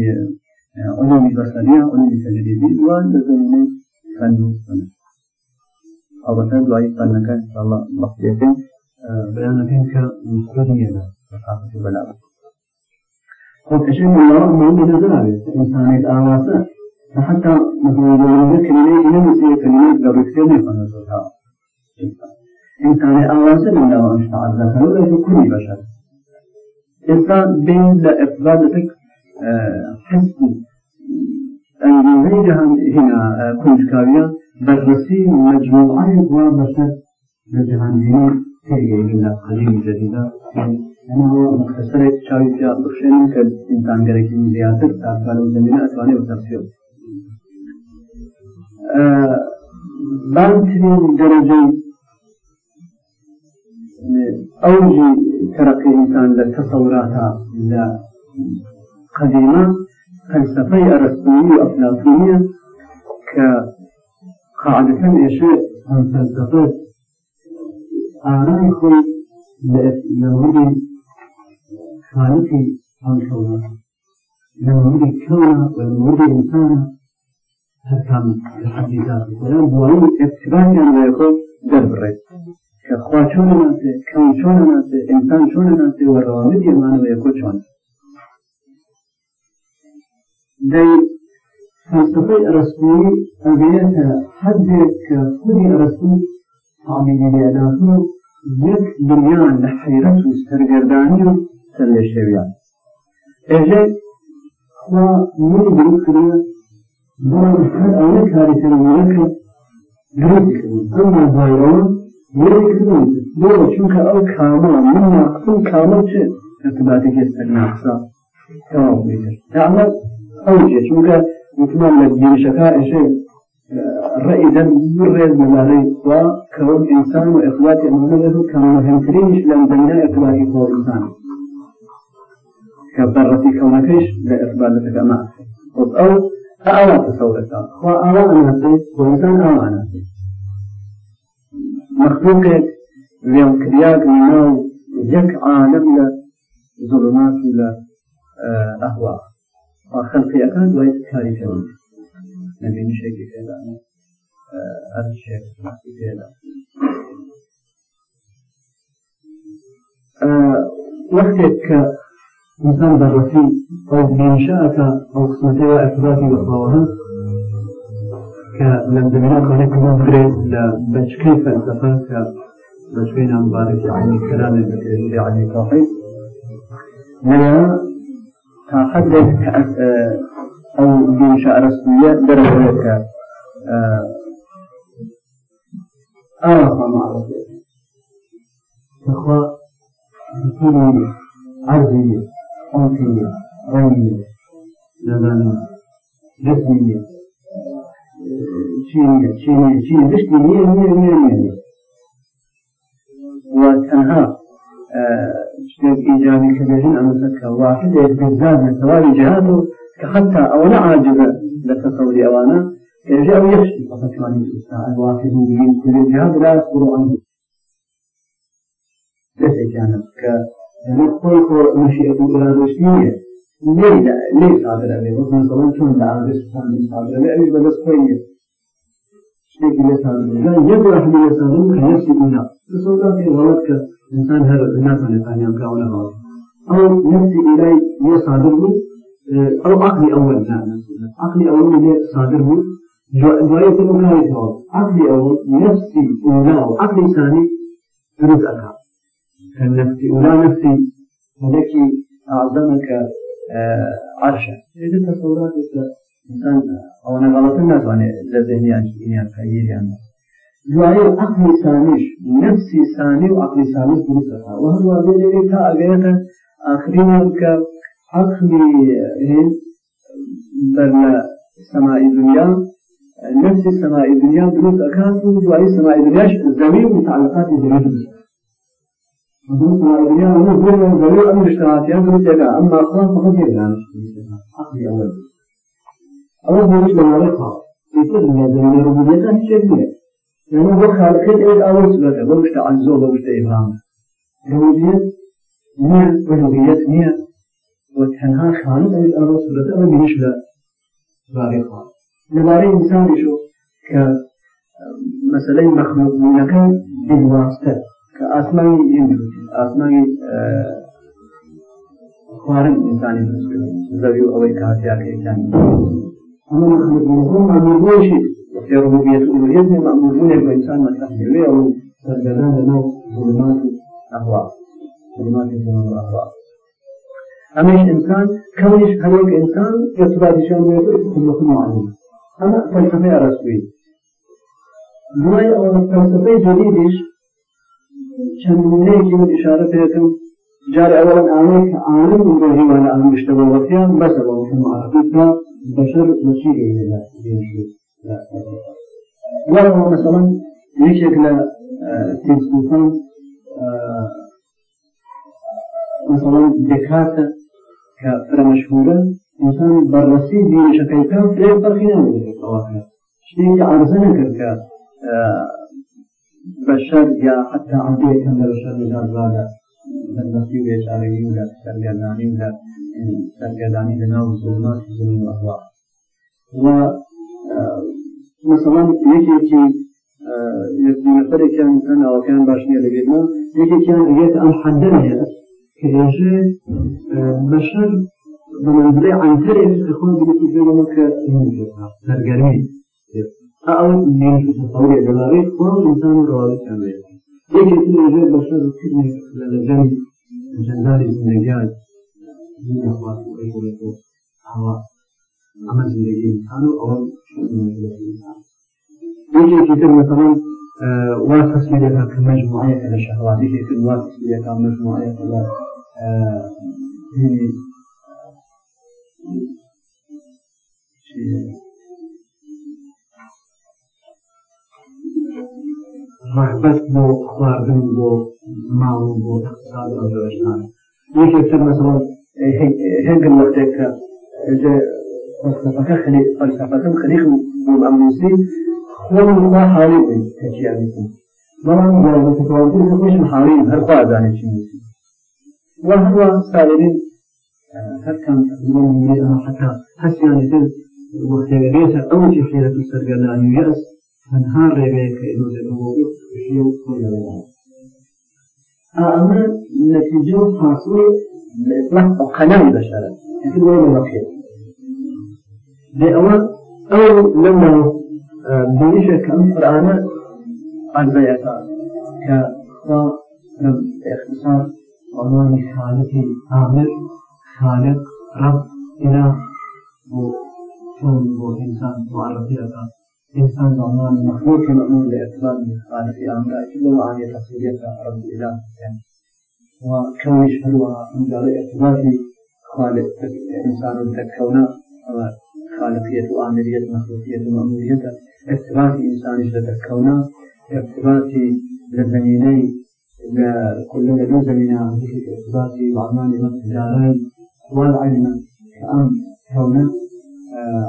علومی بەسەریە علومی تەجریبی وان لە زمینەی فەن و سنە البته دوای فەنەکە ئەڵڵە بەخێتن بەیانەکەین کە خۆ نیە بەقاتی بەلا خۆکەشن مەڵام مەمە دەدەناوێت ئینسانێک ئاواسە حتى مثلا كلمة إنما كلمة دركتين يفهم الزكاة إنسان أواسع من دواء مشتاع الزكاة ولا يكون بشر إنسان بين لإفرادتك حس أنجزيجها هنا كنت كاوية برسي مجموعة وبشر لجهان هنا من قديم جديدة أنا هو مختصر شاوي في أطفشين كإنسان غيرك من زيادة تعطى له زمينة أتواني وتفسير بانترين درجة أوجي ترقي إنسان لتصوراتها قديمة فلسفة أرسطوية وأفلاطونية كقاعدة إيش فلسفة ئامای خۆی لەوری خالقی ئەم شەوە لەوری کەونە و لەوری ئینسانە هەرکەم لە حەدی ذات بەڵام بوایی ئەتبانیان لەیەخۆ دەربڕێت کە خوا چۆنە ناسێ کەون چۆنە ناسێ ئینسان چۆنە ناسێ و ڕەوامەتی ئەمانە لەیەخۆ چۆنە دەی فلسفەی ئەرەستوی ئەگەیەتە حەدێک کە خودی ئەرەستوی ئامینی لێدات و یەک دنیان لە حیرەت و سەرگەردانی و سەر لە شێویان ئێژێ خوا من دروست کرد بۆ سەر ئەوە کاری تەنەوە کرد دروست کرد ئەمما بایەوە یەکردن بۆ چونکە ئەو کامە من ناقسم کامە چ ارتباطێکی سەر ناقسا تەواو بێت ئەمە ئەو چونکە وتمان لە گیرشەکە ئێشێ رأيدا مرد مباري إخوة كون إنسان وإخواتي مهمة كون مهمترينش لم دمنا إخواتي هو إنسان كبرتي كونكش لإخبارتك معه أو أعوى تصورك وأعوى أناسي وإنسان أعوى أناسي مخلوقك ليوم كرياك منو يك عالم له ظلمات له أهواء وخلقية كان ويتكاري كونكش نبینی شکلی پیدا نه هر شکل وقتی پیدا وقتی که انسان بررسی او بینشاء که او قسمتی و اعتباطی بخواهن که لم دمینا کنه کنم بگرید لبچکی فلسفه که بچکی نام بارکی عینی کلام بکرید عینی تاقید لیا تا حدك ئەو گەشە ئەرستویە دەرەکە ئەخوا عرضیە ئەوکیە ڕەنیە زەبانە دەستنیە چینە چینە چینە دشتی نیە نیە نیە نیە وتەنها شتێک ئیجابی کە دەژین ئەمەسەکە واحد بێزانە تەواوی جهان و کە حتا ئەوەنە عاجبە لە تەسەوری ئەوانە ئێژێ ئەو یەخشی بەتوانین ئێستا ئەواقعین بگین تلێجیان راست بڕوان دەستێکیانە کە لەێ خۆی خۆ مەشیەتی ئرادۆشتی نیە لێ سادرەبێ وەڵەن چۆن لە ئاگەستان سادرەبێ ئەوی بەدەست خۆی نیە شتێکی لێ سادرەبێ یەک ڕحمی لێ سادرەبێ کە یەخشی بنا سەوزاتی وڵەت کە انسان هەر ناتوانێت تانیان کاوە لە هاڵ ئەو نفسی ئیلای لێ سادر بوو او عقلي اول كان عقلي اول اللي صادر بود دوايه المناية عقلي اول نفسي اولى وعقلي ثاني رزقك كان نفسي اولى نفسي ولكن اعظمك عرشا اذا تصورات انسان او انا غلط الناس عن لذهني عن شيئين خير عن دوايه عقلي ثانيش نفسي ثاني وعقلي ثاني رزقك وهو ذلك اجرت اخرين كاب عقلي بر سماء الدنيا نفس سماء الدنيا دروس أكاد ودواي سماء الدنيا زميل متعلقات الدنيا دروس سماء الدنيا أنا بقول زميل أمر اشتراطيا دروس يقع أما أقوام فقط يقع عقلي أول أول بوش بمعرفة يكون الدنيا زميل ربوبيتها هي شيء لأنه هو خالقية إيه أول سبب بوش تعزو بوش إبرام ربوبيت نية ولوهيت نية وتنها كانت أن الأمر صورة أمر منش لا باري خواه لباري إنسان يشو كمسألة مخلوق منك بالواسطة كأسماء إنجوز أسماء خوارن إنساني مسؤول زبيو أو إكاتيا كيكان أما مخلوق منهم مأمور شيء وفي ربوبية أمورية مأمورون الإنسان متحمل أو سرجلان له ظلمات أهواء ظلمات ظلمات أهواء همه انسان كونش هناك انسان ارتباطشان بكلكم معلوم اما فلسفه ارسطويي دوای او فلسفه جدیدش چندینه که اشاره پیکم جار اولا آنه که آنه مبهی وانا آنه اشتباه وقتیان بس با مفهوم عربی تا بشر نشی گیره لاشو ولا هو مثلا يشكل فيلسوفان مثلا ديكارت کە فرەمەشهورە ئینسان بەڕاستی دینشەکەی کە پێ بەرخی نەوەکە شتێکی عرزە نەکرد کە بەشەر یا حتا عەدەیەکەم لە بەشەر لەدازوانە بەندەستی بێچارەگی و لە سەرگەردانی لە سەرگەردانی لە ناو زڵماتی زمین وەهوا و مثلا یەکێکی یەکدیمەفەرێکیان ئەناوەکان باش نیە لەبێتمە یەکێکیان ئەگەێت ئەم حەدەن هێرە كريجي بشر بمنزلة عن تري تكون بلتي بينما كإنجا سرقرمي أو من تصوري الجماعي هو إنسان روالي كامل يجي كريجي بشر كريجي لجن جنداري من نجاج من أخوات وإيقو لكو هوا عمل زندگی انسان و اول شد زندگی انسان یکی که تر مثلا واسه سیده که مجموعه الشهواتی که واسه سیده که مجموعه الشهواتی ڕحبەت بۆ خواردن بۆ ماڵ بۆ اقتصادشان یەکێکتر مەسڵ هەنگم وەختێک کە فەلسفەکە خلی فەلسفەکەم خلیق بووم ئەم نووسی خۆم ما حالی بووین کە چیان بووم بەڵام بۆ متەواندی خۆشم حالیم هەر خوا زانێ چی نووسی وهو سالمين هكذا من حتى حسيان يتل وقتبريسة أو تحيلة السرقة أن يأس هنهار ربيك إلو لبهو يشيو كل أما نتيجة حاصلة لإطلاق القناة بشارة يمكن وين الوحيد لأول أو لما بنيشة كم قرآن البيعتان كاختصار عنوان خالق عامل خالق رب إله بو شون بو إنسان معرفي أكاد إنسان عنوان مخلوق مأمور لإطلاق خالق عامل أكيد هو عن تفسيرية رب إله يعني وكونش هو مجال إطلاقي خالق إنسان تكونا خالقية وعاملية مخلوقية ومأمورية ارتباط إنسان جدا تكونا ارتباط للزمينين لكلية الأردن في اقتصادي وأعمالي والتجاري والعلم كأم كونه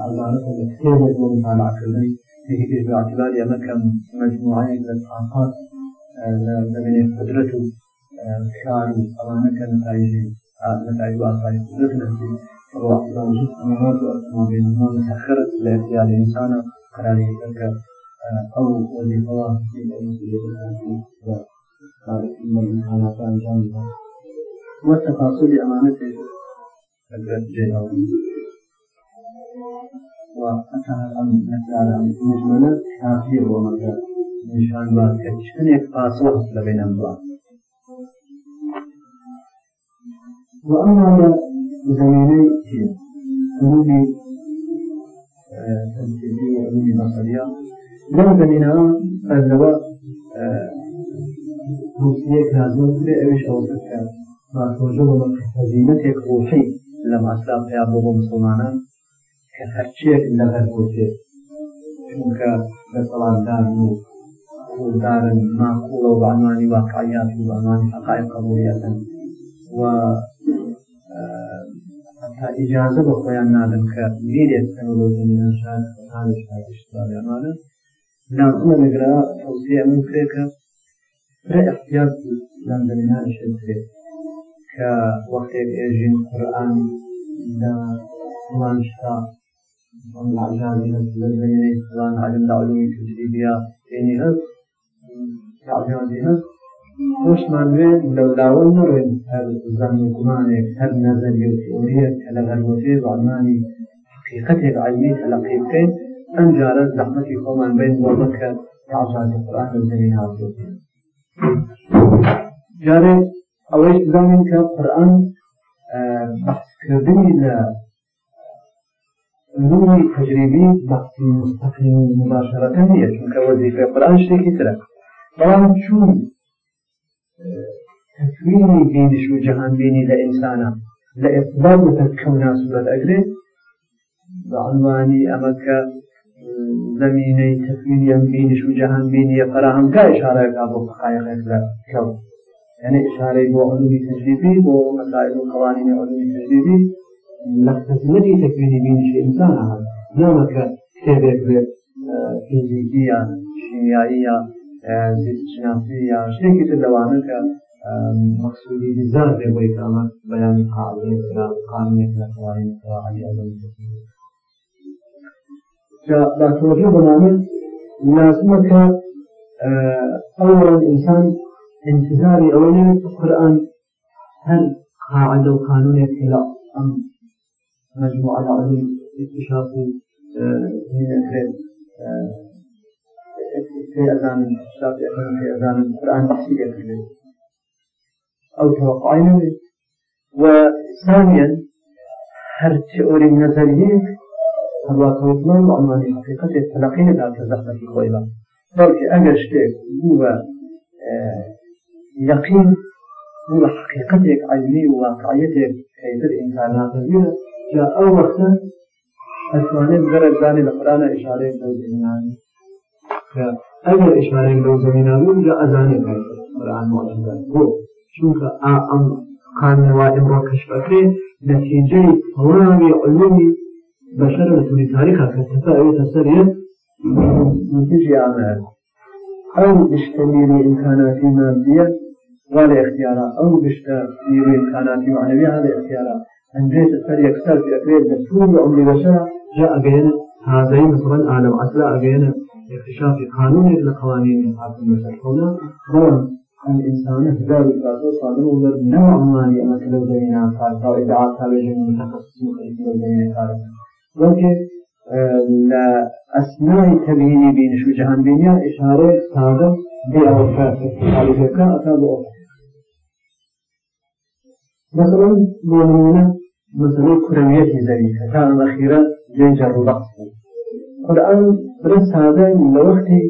عبارة الكتابة ومطالعة كلية هي باعتبار يمكن مجموعة من الطاقات لبين قدرته كانوا طبعا كان نتائج نتائج وآثار قدرته التي واحدة وجود أمامات وأسماء بينهما مسخرة لاختيار الإنسان قرار يترك أو وظيفة واحدة في الأمور امتحانات انجام میدن و تفاصیل امانت حضرت جلالی و اتحالا نزارا مجمله کافی و مگر نشان بار که چنین پاسخ لبین امضا و اما زمینه که علومی تمثیلی و علومی بصریا لم زمینها فلوا روسیە کازمکرێ ئەوش ئەوەکە باتۆژە بە هەزینەتێک ڕۆحی لە ماسلام پیا بۆ بۆ مسلمانان کە هەرچیەک لەغەر بۆچێ چونکە بەسەڵاتدان و قوڵدارن ماقوڵە و بانوانی واقعیات و بانوانی حقای قبولیەتن و تا ئیجازە بە خۆیان نادەم کە میرێت تەنۆلۆژینشان هاانشتاگەشتیانمانە نامە لەگرا تووسێ من کرێکە احتیاز لەندەمینانش کرێت کە وەختێک ئێژین قورآن لە مانشتا زان علم داولومی تجریبیا یعنی هەر تعبیاتی هەر خۆشمان وێ لەولاوە نڕێن هەر زان و گومانێک هەر نەزەری و تئۆریەک کە لە هەرمۆتێ زانمانی حقیقەتێک علمی تەلەقی بکەین ئەم جارە زەحمەتی خۆمان بین بۆ بکە تعبیاتی قورآن لە زەوی هاتوو جارێ ئەوەی بزانین کە قورآن بەحسکردنی لە نوری تجریبی بەحسی مستەقیم مباشەرەکە نییە چونکە وەزیفە قورآن شتێکی ترە بەڵام چون تەسوینی بینش و جەهانبینی لە ئینسانە لە ئێسباب بەتەکەوناسوولەت ئەگرێت بە عنوانی ئەمەکە زمینەی تەسمینی ئەم بینیش و جەهان بینیە فەراهەمگا ئشارەیەکا بۆ حقایقێک لە کەوت یعنی ئشارەی بۆ علومی تەجریبی بۆ مەسائل و قوانینی علومی تەجریبی لە خزمەتی تەسمینی بینیشی ئینسان هەن نامەکە کتێبێک بێت فیزیکی یان شیمیایی یان زیستشناسی یان شتێکی تر لەوانە کە مەقصودی دیزان بێ بۆی کامە بەیانی قانونێک لە قوانینی قواعدی علومی تەجریبی کە داکتۆری بەنامێت لازمە کە ئەوڵەن ئینسان انتظاری ئەوە نێت قورآن هەر قاعدە و قانونێک کە لە ئەم مجموعە علم اكتشاف في أذان الشافعي في أذان القرآن بحثي لك أو توقعين وثانيا هل تئوري نظريك هەرواتەوەڵام ئەمانی حقیقەتێک تەلقی نەداتە زەحمەتی خۆی بە بەڵکە ئەگەر شتێک بووە یەقین بووە حقیقەتێک عینی و واقعەتێک پێتر ئینسان ناتەبیە جا ئەو وەختە ئەتوانێت زەرەک زانێ لە قرانە ئشارەیە لەو زمینانی ئەگەر ئشارەیە لەو زمینانبوو جا ئەزانێت قرآن واجبە بۆ چونکە ئا ئەم قانەوە ئەمڕۆ کەشفەکرێ نەتیجەی تەواوی علومی بەشەر بەتوری تاریخە کەسەکە ئەوێتە سەریە نتیجیانە ئەو گشتەمیری ئیمکاناتی مادیە ولا اختيارا أو بشتمير إمكاناتی معنوية هذا اختيارا أنجيت سر يكسر في أكريد دستور عمر بشرة جاء بين هذين مثلا عالم أسرع بين اكتشاف قانون لقوانين حاكم بشر هنا هو الإنسان هدار الفاتو صادم وغير نوع مالي أمك لو زينا فارتا وإدعاء تابعين متخصصين في لو زينا فارتا وەکە لە ئەسنای تەبینی بینش و جەهانبینیا ئشارە سادە بێەکە ئەتا بۆ مثلا مۆمونە مسئله کرویتی زمین که تا اخیرا جنج رو بحث بود قرآن برای ساده لوقتی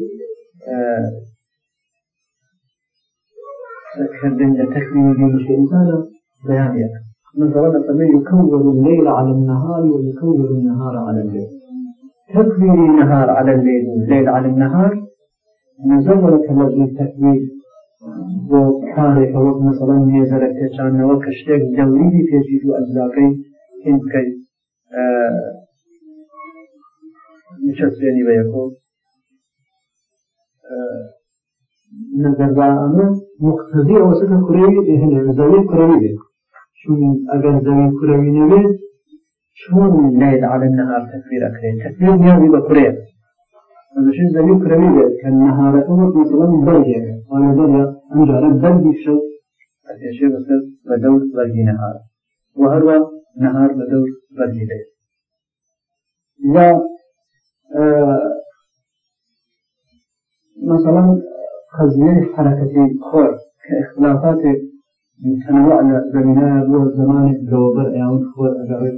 کردن لتکمیل دینش انسان بیان یکم مثلا فما يكور الليل على النهار ويكور النهار على الليل تكوير النهار على الليل والليل على النهار مزورة الذي تكوير وحارك وقت مثلا نيزرك تشان وكشتك دوريدي تجد أجلاقي كنتكي نشسريني بيكو نظر بقى أمر مقتضي وسط كريوي هنا زاوية كريوي بيكو چون ئەگەر زەوی کوروی نەبێت چۆن نەیەت عالم نەهار تەکبیر ئەکرێت تەکبیر نیازی بە کوڕێ بەشێ زەوی کوروی بێت کە نەهارەکە وەک مثلا بەرگێنێ وانە بەرە ئەم جارە بەرگی شەو ئەتێشێ بەسەر بە دەور بەرگی نەهار و هەروە نەهار بە دەور بەرگی دەیت یا مثلا قضیه حرکتی خور که اختلافاتێک تەنوە لە زەمینایە بۆ زمانێک دەوەبەر ئەیان خۆر ئەگەڕێت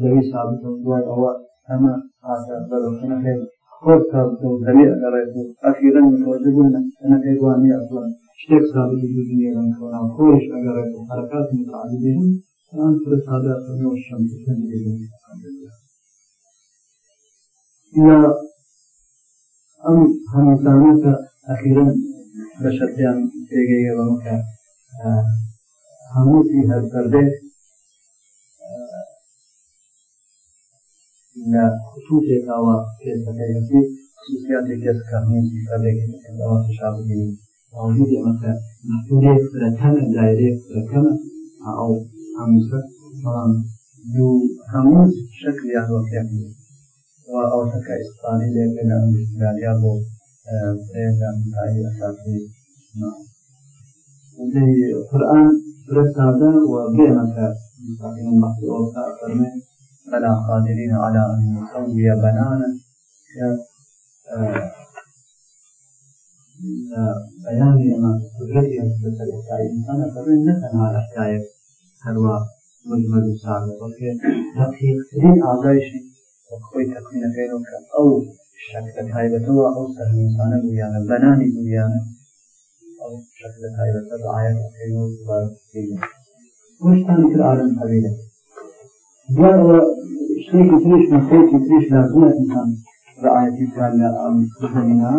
زەوی سابتەوە دوای ئەوە ئەمە ئاسار بەرەوەەکەی خۆر سابتەوە زەوی ئەگەڕێت و ئەخیرەن متوەجه بوون ئەنەکەی وانی ئەڵان شتێک سابتی دوزنیێران کۆنا خۆش ئەگەڕێت و حرکات متعددین ئەمان سورە سادا فەرمەوە شەمسەن یا ئەم هەمزانەکە ئەخیرەن بە شەرتیان تێگەیەوە مکە هەمووی هەرکردێ لە خصوصێکەوە پێسەکەیەکی خصوصیاتێک کەسکەمێکی فەرێکەوە فشاربیی موجود مەکە محدودێک فرەکەمە دایرێک فرەکەمە ئەو هەموسە بەڵام دوو هەموو شکلیان وەکەمی و ئەوەکە ئیسپانی لێ لە ئەمریکالیا بۆ ئێ لە ئەساسی ماوە قرآن رسالة وبيعمل مستقيم المخلوق فرمي فلا قادرين على أن نسوي بنانا بيان ما قدرتي تسلسل حكاية إنسان فرمي نتنها على حكاية هروا مجمل وسعر وفي دقيق ترين أعضايشي وكوي تكوين غيره كأو شكل هايبته أو سهل إنسانا ويانا بناني ويانا شکل تایبەتە بە ئاەت و وەشتان تر ئالم هەویلە دیارەوە شتێکی تریش نەخێکی تریش لازمەتیان بە ئاەتی کار لە ئەمنا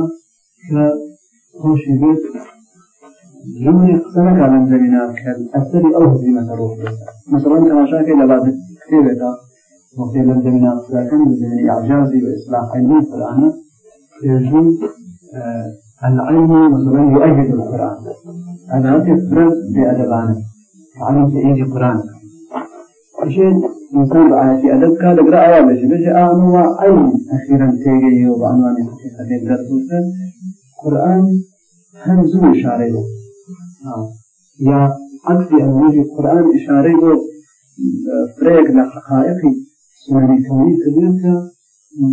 کە خۆشی بێت جمعی قسە نەکانم زەوینا کە ئەسەری ئەو هزیمەتە ڕۆ مثلا تەماشاکە لە بازە کتێبێکە وقتی لە زەوینا قسەکەم زەوی عجازی و ئیسلاح علمی فلانە پێژوو العلم مثلا يؤيد القرآن هذا تفرد بأدبانه تعلمت إيجي قرآن عشان إنسان بقى في أدب كان يقرأ أيام بيجي بيجي آنوا علم أخيرا تيجي وبعنوان حقيقة الدرس قرآن هنزو إشارة له يا عكس أن يجي القرآن إشارة له فريق لحقائق سوري كوني كبيرة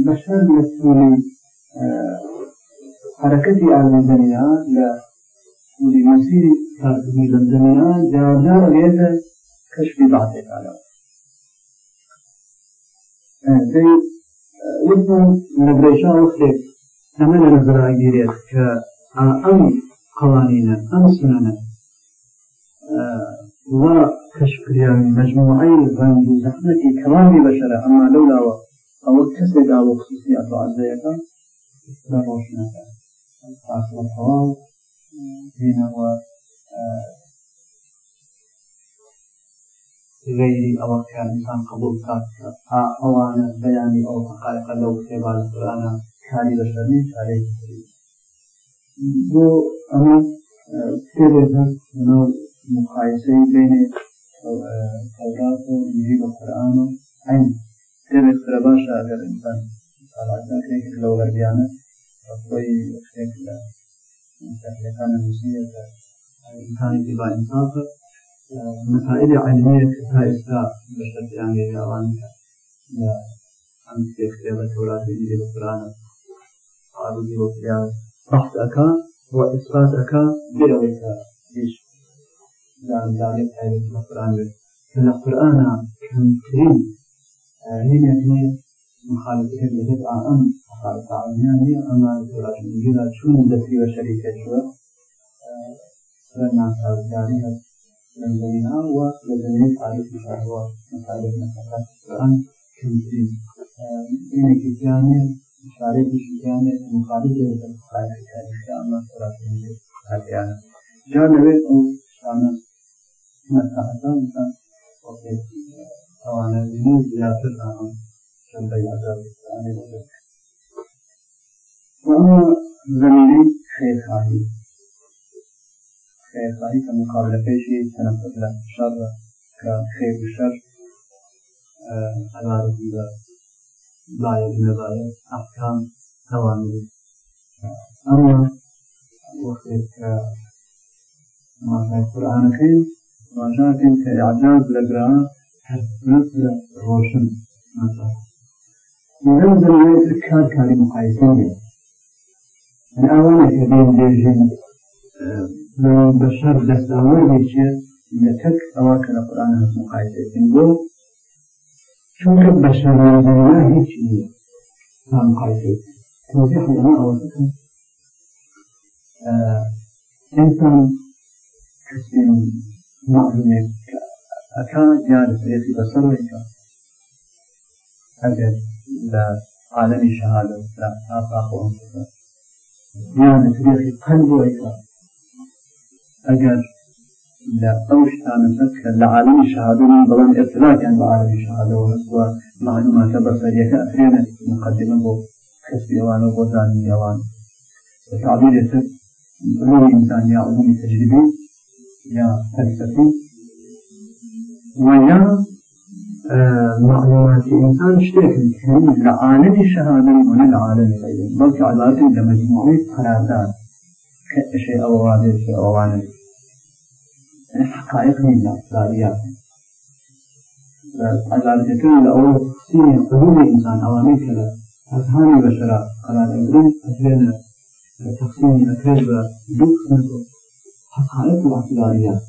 بشر مثل حرکتی آویزنیان لە مسیری آویزنیان جاردار ویده کشفی بعضی کالا دی وزن نبریشا وقتی همه نظر آگیرید که ئەم قوانینە ئەم سنانە وا کەشکریانی مجموعی بەند و زەحمەتی کەوامی بەشەرە ئەما لەولاوە ئەوە کەسێکدا وە خصوصیات بەعزەیەەکە لە ڕۆژنەکە فاصلە تەواو بێنەوە غيري أو كان إنسان قبول كاتك ها أو أنا بياني أو حقائق لو في بعض القرآن كاري بشرني عليه بو أما كتير هست منو مقايسة بين التوراة وإنجيل القرآن عين كتير كتير باشا أجر إنسان قال عندك لو غربيانه فتوای خێک لە مستەقلەکانە نووسیە کە ئیمکانی دیبا ئینسافە مسائل علمیە کە تا ئێستا بە شەرتیان گەیاوان کە لە ئەم کتێبە تۆراتی لێ بەقرانە ئاروزی بۆ پیاز بحث ئەکا و ئیسپات ئەکا بێەوەی کە هیچ دانداڵێک تایبەت بە قرآن بێت کە لە قرآنە کەمترین هینێک نیە مخالفەکە لەبێت ئەم تعالیانی ئەمان جوێرا چون دەستی بە شەریکە شوە ناکارکاری هەست لەنا وە لە دنیای تاریخ شارەوە مطالب نەفەقەت قرآن کەمترین اینەکی گیانێ شارێکیشی گیانێ مخالف دێتە خالی تاریخی ئەمە سەراتێنێ هەتیانە جا لەوێت ئەو شانە مەساحەتان بکەن وەکێ ئەوانە زیاتر ئەم چەندە یادار بکەن وأما زميلي خيخاري خيخاري كمقابلة بيجي تنفذ له شر كخير وشر أنا أريد باية دون باية أحكام أوامر أما وقت ما القرآن كي راجعتين كإعجاز لقراءة مثل روشن مثلا إذا زميلي سكار كاري مقايسين ئەوانە کە بێن بێژین بە شەر دەستاوەی بێچێ لە تەک ئەوە کە لە قورآن هەست مقایسەکن بۆ چونکە بە شەرەوەدەنا هیچ نییە تا مقایسەی تۆزیح لەما ئەوە بکەن ئینسان کەسی معلومێک کە ئەکا یا لەسرێتی بەسەرەوەیکە ئەگەر لە عالەمی شەهادە لە ئافاق وەم بکەن یانە درێژی قەلبەوەیکە ئەگەر لە ئەو شتانەکە کە لە عالمی شهادون بەڵام ئەتلاکیان بە عالمی شهادەوە هەستوە معلوماتە بەسەریەکە ئەفرێنە مقدمە بۆ کەسبیێوانەوە بۆ زانیەوان بە تعبیر تر ڕۆی ئینسان یا عمومی تجربی یا فەلسفی ویا معلومات الإنسان شتيك لعالم الشهادة ولا لعالم الغيب بل كعبارة لمجموعة فرازات كشيء أو غادر شيء أو غادر حقائق من الأسراريات عبارة كان لأول سنة قبول الإنسان أوامر كذا أفهام البشرة قرار أجرين أجرين تقسيم أكرر دوك نتو حقائق الأسراريات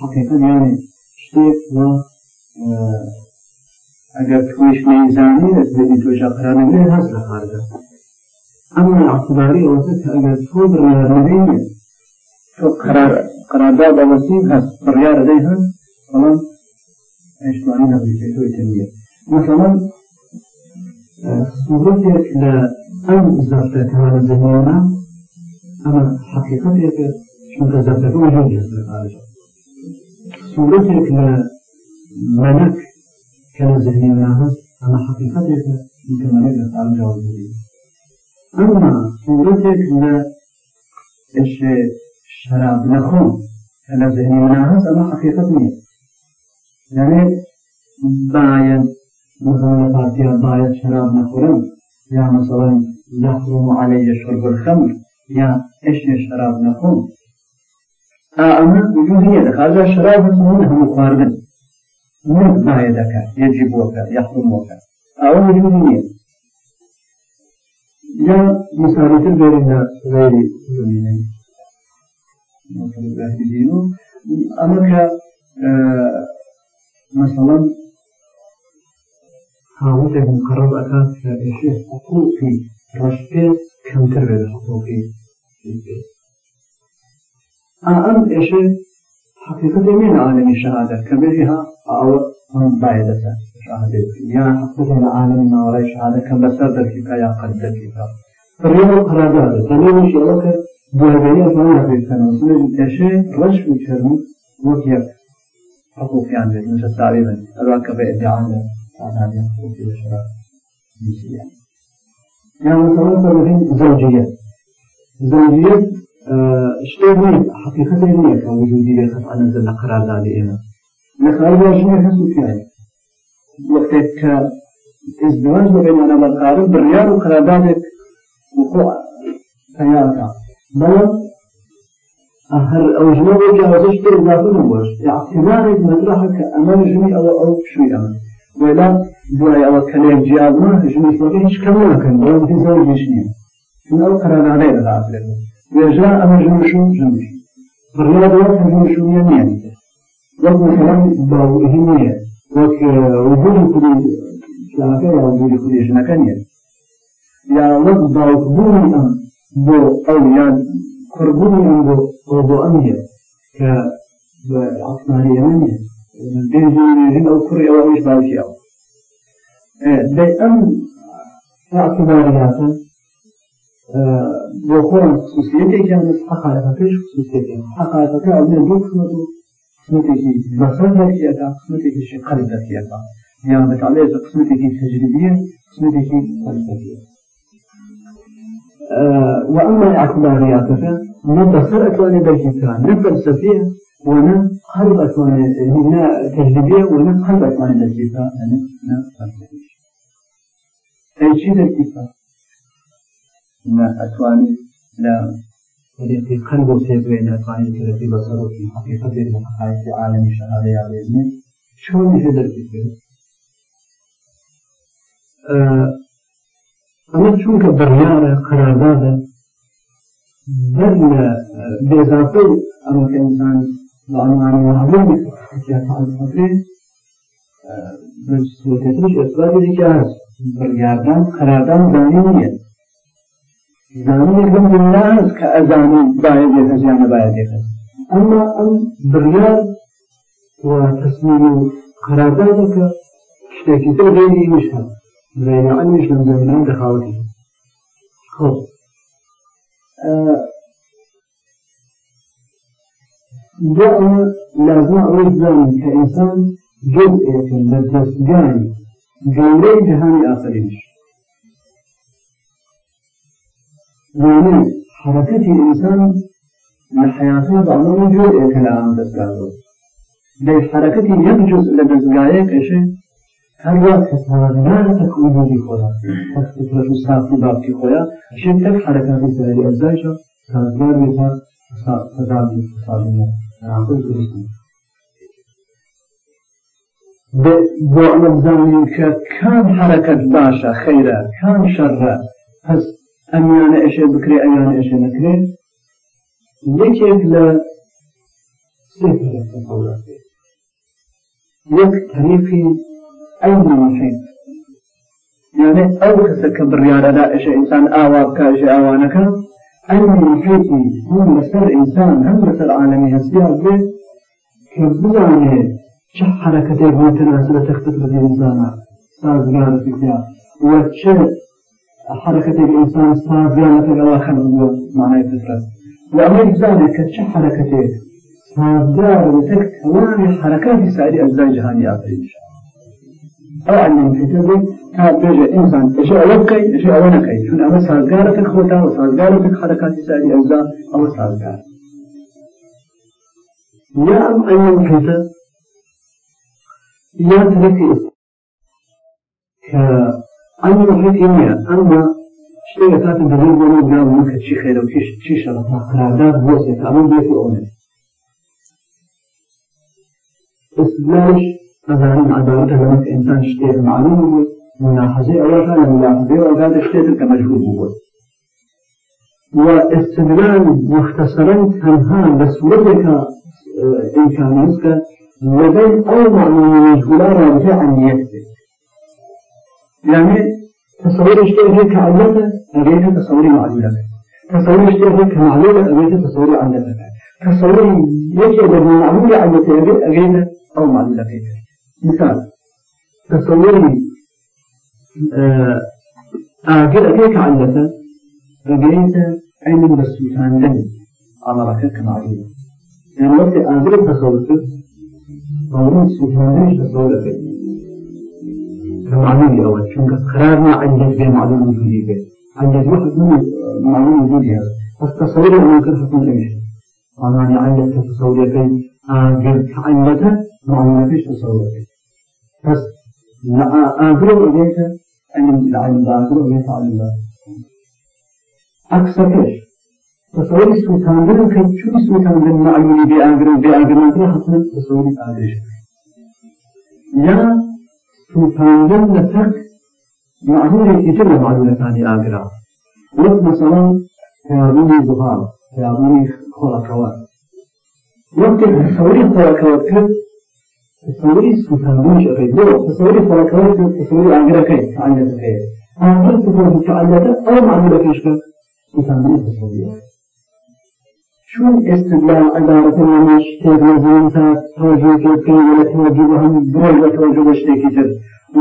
حقيقة يعني شتيك و ئەگەر توش نەیزانی دەبی توش ئەقرانە بێ هەست لە خارجە ئەمە عقداری ئەوەسە کە ئەگەر تۆ بڕیارەدەی تۆ قرارداد ئەوەسی هەست بڕیارەدەی هەست بەڵام هێشتوانی نەبیێت تۆی تەنیە مثلا صورتێک لە ئەم زەفتەکانە زەمیانە ئەمە حقیقەتێکە چونکە زەفتەکە وەجێ جێز لە خارجە صورتێک لە مەلەک كانوا ذهني معهم أما حقيقتك كما نقدر على جوابه أما صورتك لا إيش شراب نخون كان ذهني معهم أما حقيقتني يعني باين مثلا فاتيا باين شراب نخورم يا مثلا يحرم علي شرب الخمر يا إيش شراب نخون أما وجوهية خارج شراب نخون هم خاردن من ما يدك يجبك يحرمك أو وجودية يا مسالة غيرنا غير مؤمنين أما مثلا هاوڵێک مقرڕ ئەکات کە ئێشێ حقوقی ڕەش پێت کەمتر بێت حقوقی ئەم ئێشێ حقیقت من عالم شهادت كبيرها أو بايدة شهادة يعني حقوق العالم نوري شهادة كبسر ذكيك يا قد ذكيك فريم القرادات تمام شيء بوابەیە بەکەن دەشێ ڕش وچەرم وەک یەک حقوقیان بێت نشە ساوی بن ئەوا کە بە ئەدیانە تاانیان حقوقی لەشرا یان مثلا بەڕین زەوجیە زەوجیت شتێک حقیقت نییە کە وجودی لێ خەت نەزر لە قراردادی ئێمە لە قراردادی هەست وکایە وەختێک کە ازدواج بەبێمانە بەقارن بڕیار و قراردادێک وقوع تەیارکە بەڵام هەر ئەو ژنە بۆ جیاوازەش پێ اضافه نبووەش اعتبارێک مەزرەحە کە ئەمە ژنی ئەوە ئەو پشوی ئەمە وێلا دوای ئەوە کەلێک جیاوە ژنی فۆری هیچ کەم نەکەن بەڵام هیچ زەوجیش نییە چون ئەو قراردادەیە لە داخلێت وێژا ئەمە ژەمشوم ژەمش بڕیاد وەکە ژەمشومیە نیە وەک مەسەڵەن باوهی نیە وەک وجودی خودی ئیسلامەکە یا وجودی خودی ژنەکە نیە یا وەک باوکبوونی ئەم بۆ ئەو یان کوڕبوونی ئەم بۆ بۆ ئەم نیە کە عسمانی ئەمە نیە بێژین ئەو کوڕی ئەوە هیچ باوکی ئەو دەی ئەم اعتبارياته بۆ خۆیان خصوصیتێکیان حقاەکەش خصوصیتێکیان حقاەکە ئەو دو قسمەت و قسمەتێکی بەسەر دەرکیەکە قسمەتێکیشی قەلی دەرکیەکە یان بەتاالێ قسمەتێکی تەجربیە قسمەتێکی فەلسەفیە وأما الاعتباريات فمن تصير أكوان بالكتاب من فلسفية ومن قلب أكوان هنا تجربية ومن قلب أكوان بالكتاب يعني من فلسفية أي شيء بالكتاب ما ئەتوانێت لە قند بۆ تێبێن ئەتوانین کلەتی بەسەرۆکی حقیقەتی حقایەتی عالمی شەهادە یاێنێ چۆن ژێ دەرکرد ئەمە چونکە بڕیاە قەراردادە بەر لە بێزافە ئەمە کەسان بەڕیاردان قەراردان زانێ نیە زانینێک بم ناز کە ئەزانین باید یەکەس یان نەباید یەکەس ئەمما ئەم بڕیار و تەسمیم و قەراردادەکە شتێکی تر غێری نیش هەم بەینا ئەنیش لەم زەمینەم دەخاوەتی خۆ دو ئەمە لازم ئەوەی بزانین کە ئینسان جزئێکن لە دەستگانی گەورەی جەهانی ئافرینش معنى حركة الإنسان من حياته بعضه جوء كلام دستاره لي حركة يبجز لدزقائك إشي هل وقت حسابنا تكون لي خويا تكتب صافي بابتي خويا إشي تك حركة في سهل أبزايشة تنظر بها تدامي تصالينا نعقل درسنا بۆ ئەمە بزانین کە کام حرەکەت باشە خەیرە کام شەڕە هەست ئەمیانە ئەشێ بکرێ ئەیان ئەشێ نەکرێ یەکێک لە یەک تەریفی ئەی نامەشین یانێ ئەو کەسە کە بڕیارەدا ئەشە ئینسان ئاوا بکژێ ئاوانەکە ئەی نامەشێتی هەم لەسەر ئینسان هەم لەسەر عالەمی هەستیان بێ کە بزانێ چه حرەکەتێک بۆ تەناسە تەختت بەدێ ئینسانە سازگارە و چه حركتك إنسان صار زيانتك الله خلق معناه تفرس وأمر ذلك كتش حركتك صادر وتك تواني حركات سائر أجزاء جهاني آخرين أو أن ينفتزك تابجة إنسان إيش أولك إيش أولك شون أما صادرتك خوتا وصادرتك حركات سائر أجزاء أو صادر يا أم أن ينفتز يا تركي ك ئەمە بەهێت نییە ئەمە شتێکە تاتە دەبێت بۆ نام نکە چی خێرە پیش چی شەڕەقرادار بۆسێت ئەمە بێت ئەوێت ئسلاش ئەزانم عداوەتە لەمەک ئینسان شتێک معلوم بوو مناحەزەی ئەوەشان لە ملاقبێ ئەوگادە شتێتر کە مەجبور بوو بوو واستدلال مختصرا تنها بسورتك إمكانيتك لدي أو معنى مجهولة رابطة عن يكتب يعني تصور اشتياقه كعلمة أبيت تصور معلولة تصور اشتياقه كمعلولة أبيت تصور علمة تصور يجب أن معلولة علمة أبيت أو معلولة أبيت مثال تصوري أعجل أبيت علمة أبيت عين بسوتان لن على ركاك معلولة يعني وقت أعجل تصورك موضوع سوتان لن تصور أبيت زمانی اول چون کس قرار ما عندك به معلوم وجودی به عندك وقت معلوم وجودی هست پس تصور اون کس حکم نمیشه آنانی عندك تصور بین اگر عندك معلوماتش تصور بین پس اگر اگه علم العلم ده اگر اگه تعلم ده اکثرش تصوري سوتاندن كان شو سوتاندن معلومي بأجر بأجر ما في حصل تصوري تعيش لا توفاندن لە فەرق معلومێکی تر لە معلومەکانی ئاگرا وەک مەسەڵەن تەیابوونی بخار تەیابوونی خۆڵەکەوە وەکتێک تەسەوری خۆڵەکەوە کرد تەسەوری سوتاندنش ئەەکەی بۆ تەسەوری خۆڵەکەوە کرد تەسەوری ئاگرەکەی عەلەتەکەی ئاگەر سوتاندن کە عەلەتە ئەو معلومەکەش کرد سوتاندنی تەسەوریەکەی چون استدلال ادارت نمایش تلویزیون هست توجه جدی و توجه به هم دور و توجه بشته کتر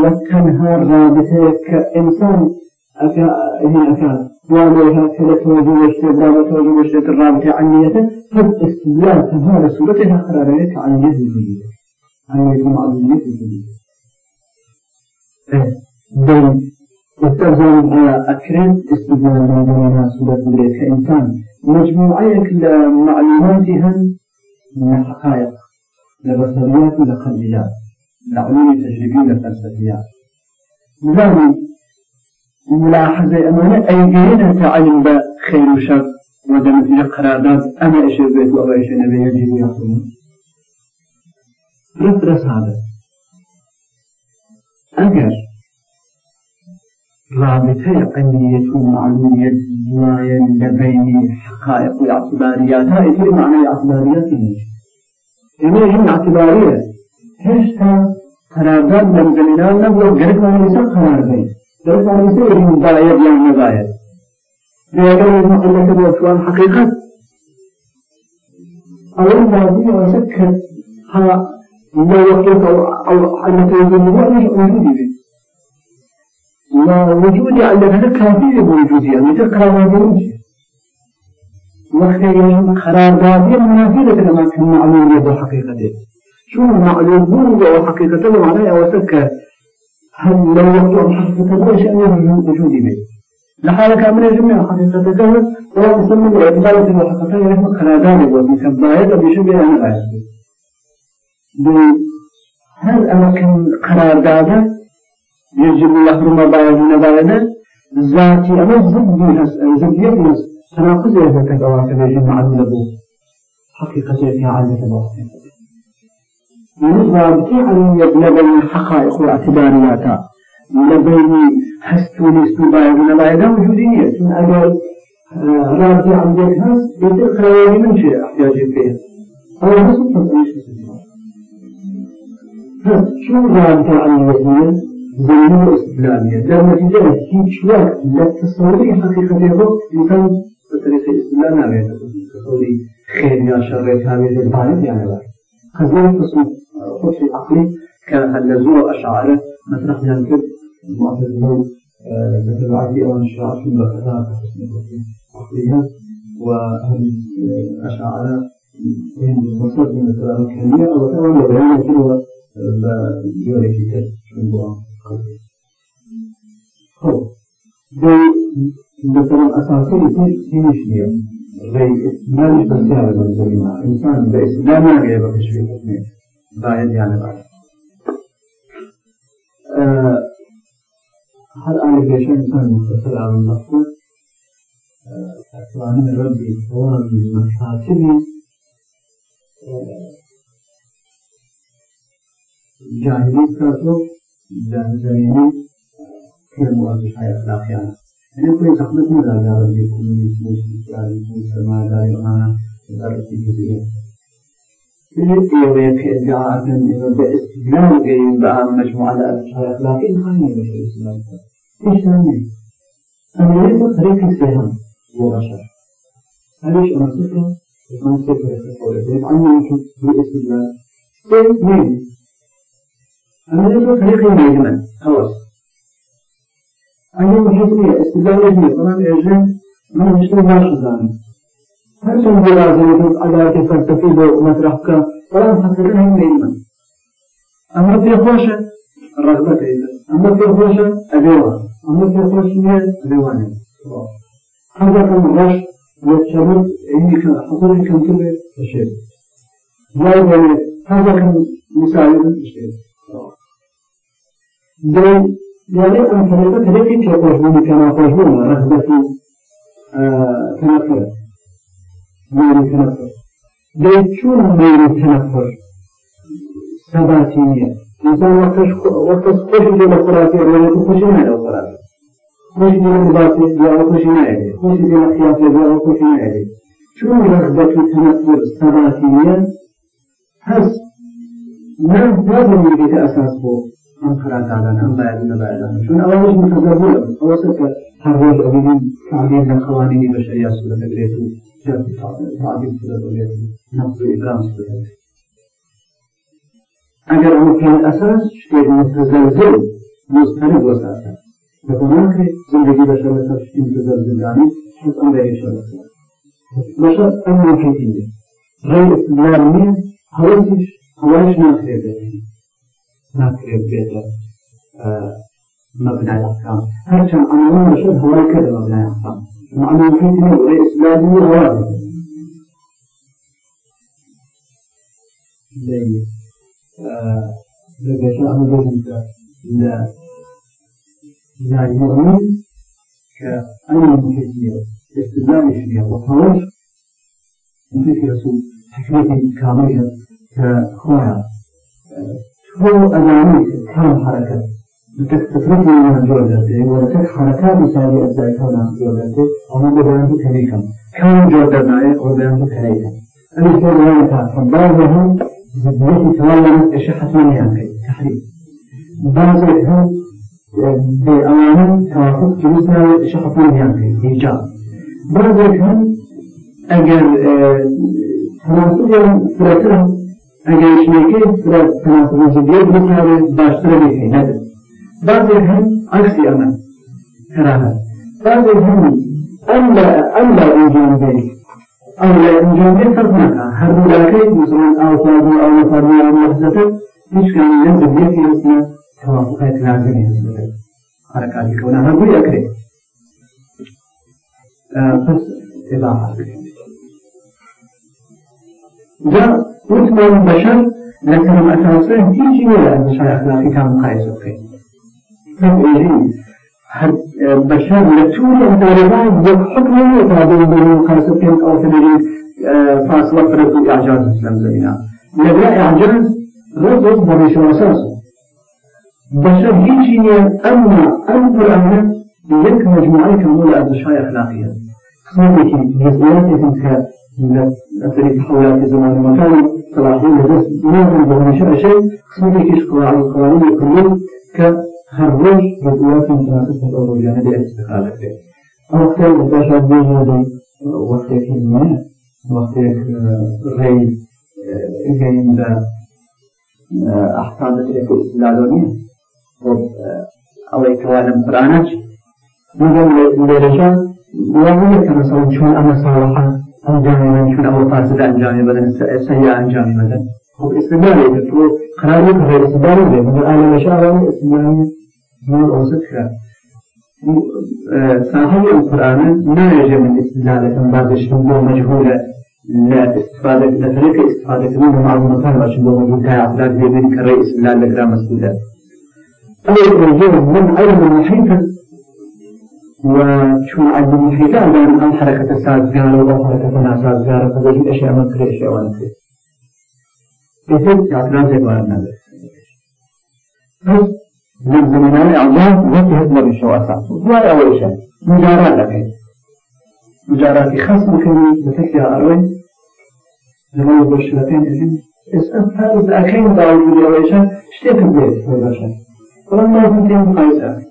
و تنها رابطه که انسان اکا این اکا وانه هست که توجه بشته و توجه بشته که رابطه عنیته هم استدلال تنها رسولت هقراره که عنیت میگیده عنیت هم عنیت میگیده بل وقتا زمان اکرم استدلال رابطه ناسولت بگیره که انسان مجموعەیەك لە معلوماتی هەن حقایق لە بەسەریات و لە قەبیلات لە علومی تەجریبی لە فەلسەفیات زانی ملاحظه ئەمانە ئەنگەیەنە تا علم بە خێر و شەر وەدە نتیجە قەرارداد ئەمە ئەشێ بێت و ئەوە ئەشێ نەبێ یەجیب یەخون رفت رسالت ئەگەر رابطه قنیت و معلومیت زماین بین حقایق و اعتباریات ها ایتی معنی اعتباریاتی نیست ایمه این اعتباریه هشتا قرارداد منزلینان نبود گرک مانیسا قرار بید گرک مانیسا این باید یا نباید بیاگر این مقلت و اتوان حقیقت اول بازی واسد که ها نوقف او حالت وجود نبوه ایش وجودی بید مع وجود عندك كافية بوجودية مثل قراراتين وقت قرارداتية منافية لما كان معلوم به حقيقته شو معلوم به وحقيقته معناه وسكة هل لو وقت حقيقته شأن وجودي به لحالك من جميع حقيقتك ولا تسمى بإعتبارة وحقيقته لهم قراردات ومسبايات بشبه أنا غير هل أمكن قرارداتك يجب يحرم بعضنا بعضا ذاتي أما ضد نفس ضد نفس تناقض هذا كواكب يجب معلوم له حقيقة في عالم الواقع نظر بتعلم لبين حقائق واعتبارياتها لبين هست ونست بعضنا بعضا وجودية أجل راضي عن ذلك هست يدل خيالي من شيء احتياج فيه هذا هست تصريح شو رأيك عن الوزير؟ بنية إسلامية لما تجد هيك وقت للتصوري حقيقة هو إنسان بطريقة إسلام نامية تصوري خير يا شر يا كامل البالغ يعني بار قضية تصور خش عقلي كان هل زور أشعاره مطرح يعني كده معتزلة مثل عادي أو إنشاء في المكتبة عقلية وأهل الأشعار من مصدر من الكلام الكلمية أو تمام بيان كده بيوري كده مثلا اساسي في شيء ما يستطيع الزلمة انسان باسلام ما غير بشيء بايد يعني بعد هل انا بيش انسان مختصر على النصر اكوان ربي طوال مكاتبي جاهلين كاتب زمینی پیر مواجه های اخلاقیان یعنی کوئی تخلق ندار دارد به کمونیسم و سوسیالیسم و سرمایهداری آنها بررسی کردیه من الإيوية في إدعاء أنه باستدلال قريب بقى مجموعة الأبشار الأخلاقي خاينة بشيء إسلامي إيش لاني؟ أنا ليس طريقة فهم هو بشر هل إيش أنا صفر؟ يكون صفر يخفر يجب أن يمكن باستدلال مين؟ أنا ليش طريقي ميجمن خلاص أنا محيطني استدلال لي طبعا إيجاد من مشتري ما شزاني هل شو نقول هذا يجوز على فلسفي لو مطرحك ولا مفكرين هم ميجمن أما في خوشة الرغبة إذا أما في خوشة أبيوها أما في خوشة أبيوها هذا كان رش والشباب عندي كان حصل كم كبير الشيء هذا كان مساعد الشيء بل يعني أن ثلاثة ثلاثة تقوشون كما قوشون رهبة تنفر مير تنفر بل شون مير تنفر سباتينية إنسان وقت خوش جل قراتي ولا خوش ما له قراتي خوش جل مباتي ولا خوش ما له خوش جل خياطي ولا خوش ما له شون رهبة تنفر سباتينية هس ما هذا اللي بيتأسس به من قراتانا هم بعد ما بعد شون أول شيء متقبل أول شيء ترويج أبين تعديل القوانين البشرية سورة بريتو جاب تعديل سورة بريتو نقص إبرام سورة أجر هو كان أساس شيء متزلزل مستند وساسا بكونان كي زندگي بشر مثلا شيء متزلزل يعني شو أمر إيش هذا بشر أمر كثير غير استدلال مين هواش هواش ناخذ ناکرێت بێتە مبنای احکام هرچند اما نشد هوای کرد مبنای احکام معنا فيتنا ولا اسلامي هوای لی لگشا هم بودیم که لا لا يؤمن كأن مكتير استدلال شيء وخوش مكتير رسول حكمة كاملة كخوها هو أمامي كان حركة تفرق من الجودة ولكن حركات ثانية أجزاء كان جودة وما بدأنه كريكا كان جودة نائق وبدأنه كريكا أنا كان ذلك فبعضهم ذبيتي تماما إشحة ثانية تحريف بعضهم بأمانة توافق جلسنا إشحة ثانية إيجاب بعضهم أجل تناسب فرقهم ئەگەر شنەکەی تەناسبێت بکارێت باشترە بێکەی نەدەن بعضێک هەم عکسی ئەمە هەرانە بعضێک هەموو ئەم لە ئەم لە ئەنجام بێت ئەو لە ئەنجام بێت فەرق نەکە هەردوولاکەی مسلمان ئاوفاد و ئەو فەرمی ئەم وەحدەتە هیچ کانی نەزم بێت هێستنە توافقای تناسبی هێست بێت حرکاتی کەونا هەردوو یەکرێت پس اباحه کرد دا وتمان بشر لكن أساسا هيجي ولا مشاعر أخلاقي كان مقايسة فيه فبيجي بشر لتولى الدرجات ذات حكم وتعدل بين مقايسة فيه أو تدري فاصلة فرق الإعجاز الإسلام زينا لدى إعجاز رضو بمشروع أساسه بشر هيجي أما أنظر أنه يك مجموعة كمولة أدشاء أخلاقية خلقه جزئياتهم ك أثريك حولات زمان ومكان صلاحين لدرس ما من شاء شيء خلقه كيش قواعد القوانين كلهم كهروش جزئياتهم تناسب الأول يعني دي استخالة فيه أو كتاب متاشا بيجي وقتك ما وقتك غير غير أحكام الإسلامية أو يكوان برانش نقول لرجال وەڵەکە مەسەڵ چۆن ئەمە ساڵحە ئەنجامیان چون ئەوە پاسەدا ئەنجامی بەدەن سەیا ئەنجامی بەدەن استدلالێک تۆ قرار نیە غیر استدلال بێت بە ئالەمەش ئاوانی استدلالی نور ئەوزت کرد ساحەی ئەو قورآنە نایەژێ من استدلالەکەم بازشتم بۆ مەجهولە لا استفادة لفريق استفادة كمان من معلوماتها عشان بقول لك هاي أفراد بيبين كرئيس لا لكرام مسؤولة. أول من علم من حيث وشون عدم في كان عن حركة السازجار وحركة الناسازجار فذلك أشياء ما كل أشياء وانا كل لكن اعتراض يبغى لنا بس من زمنان أعضاء وقت هدنا بالشو أساس دوار أول شيء مجارات لكن مجارات خاص مكاني بتكيا أروي زمان بوشلتين إذن اسم فارس أكين داوي بالأول شيء شتى كبير هذا شيء ولما كنت مقايسة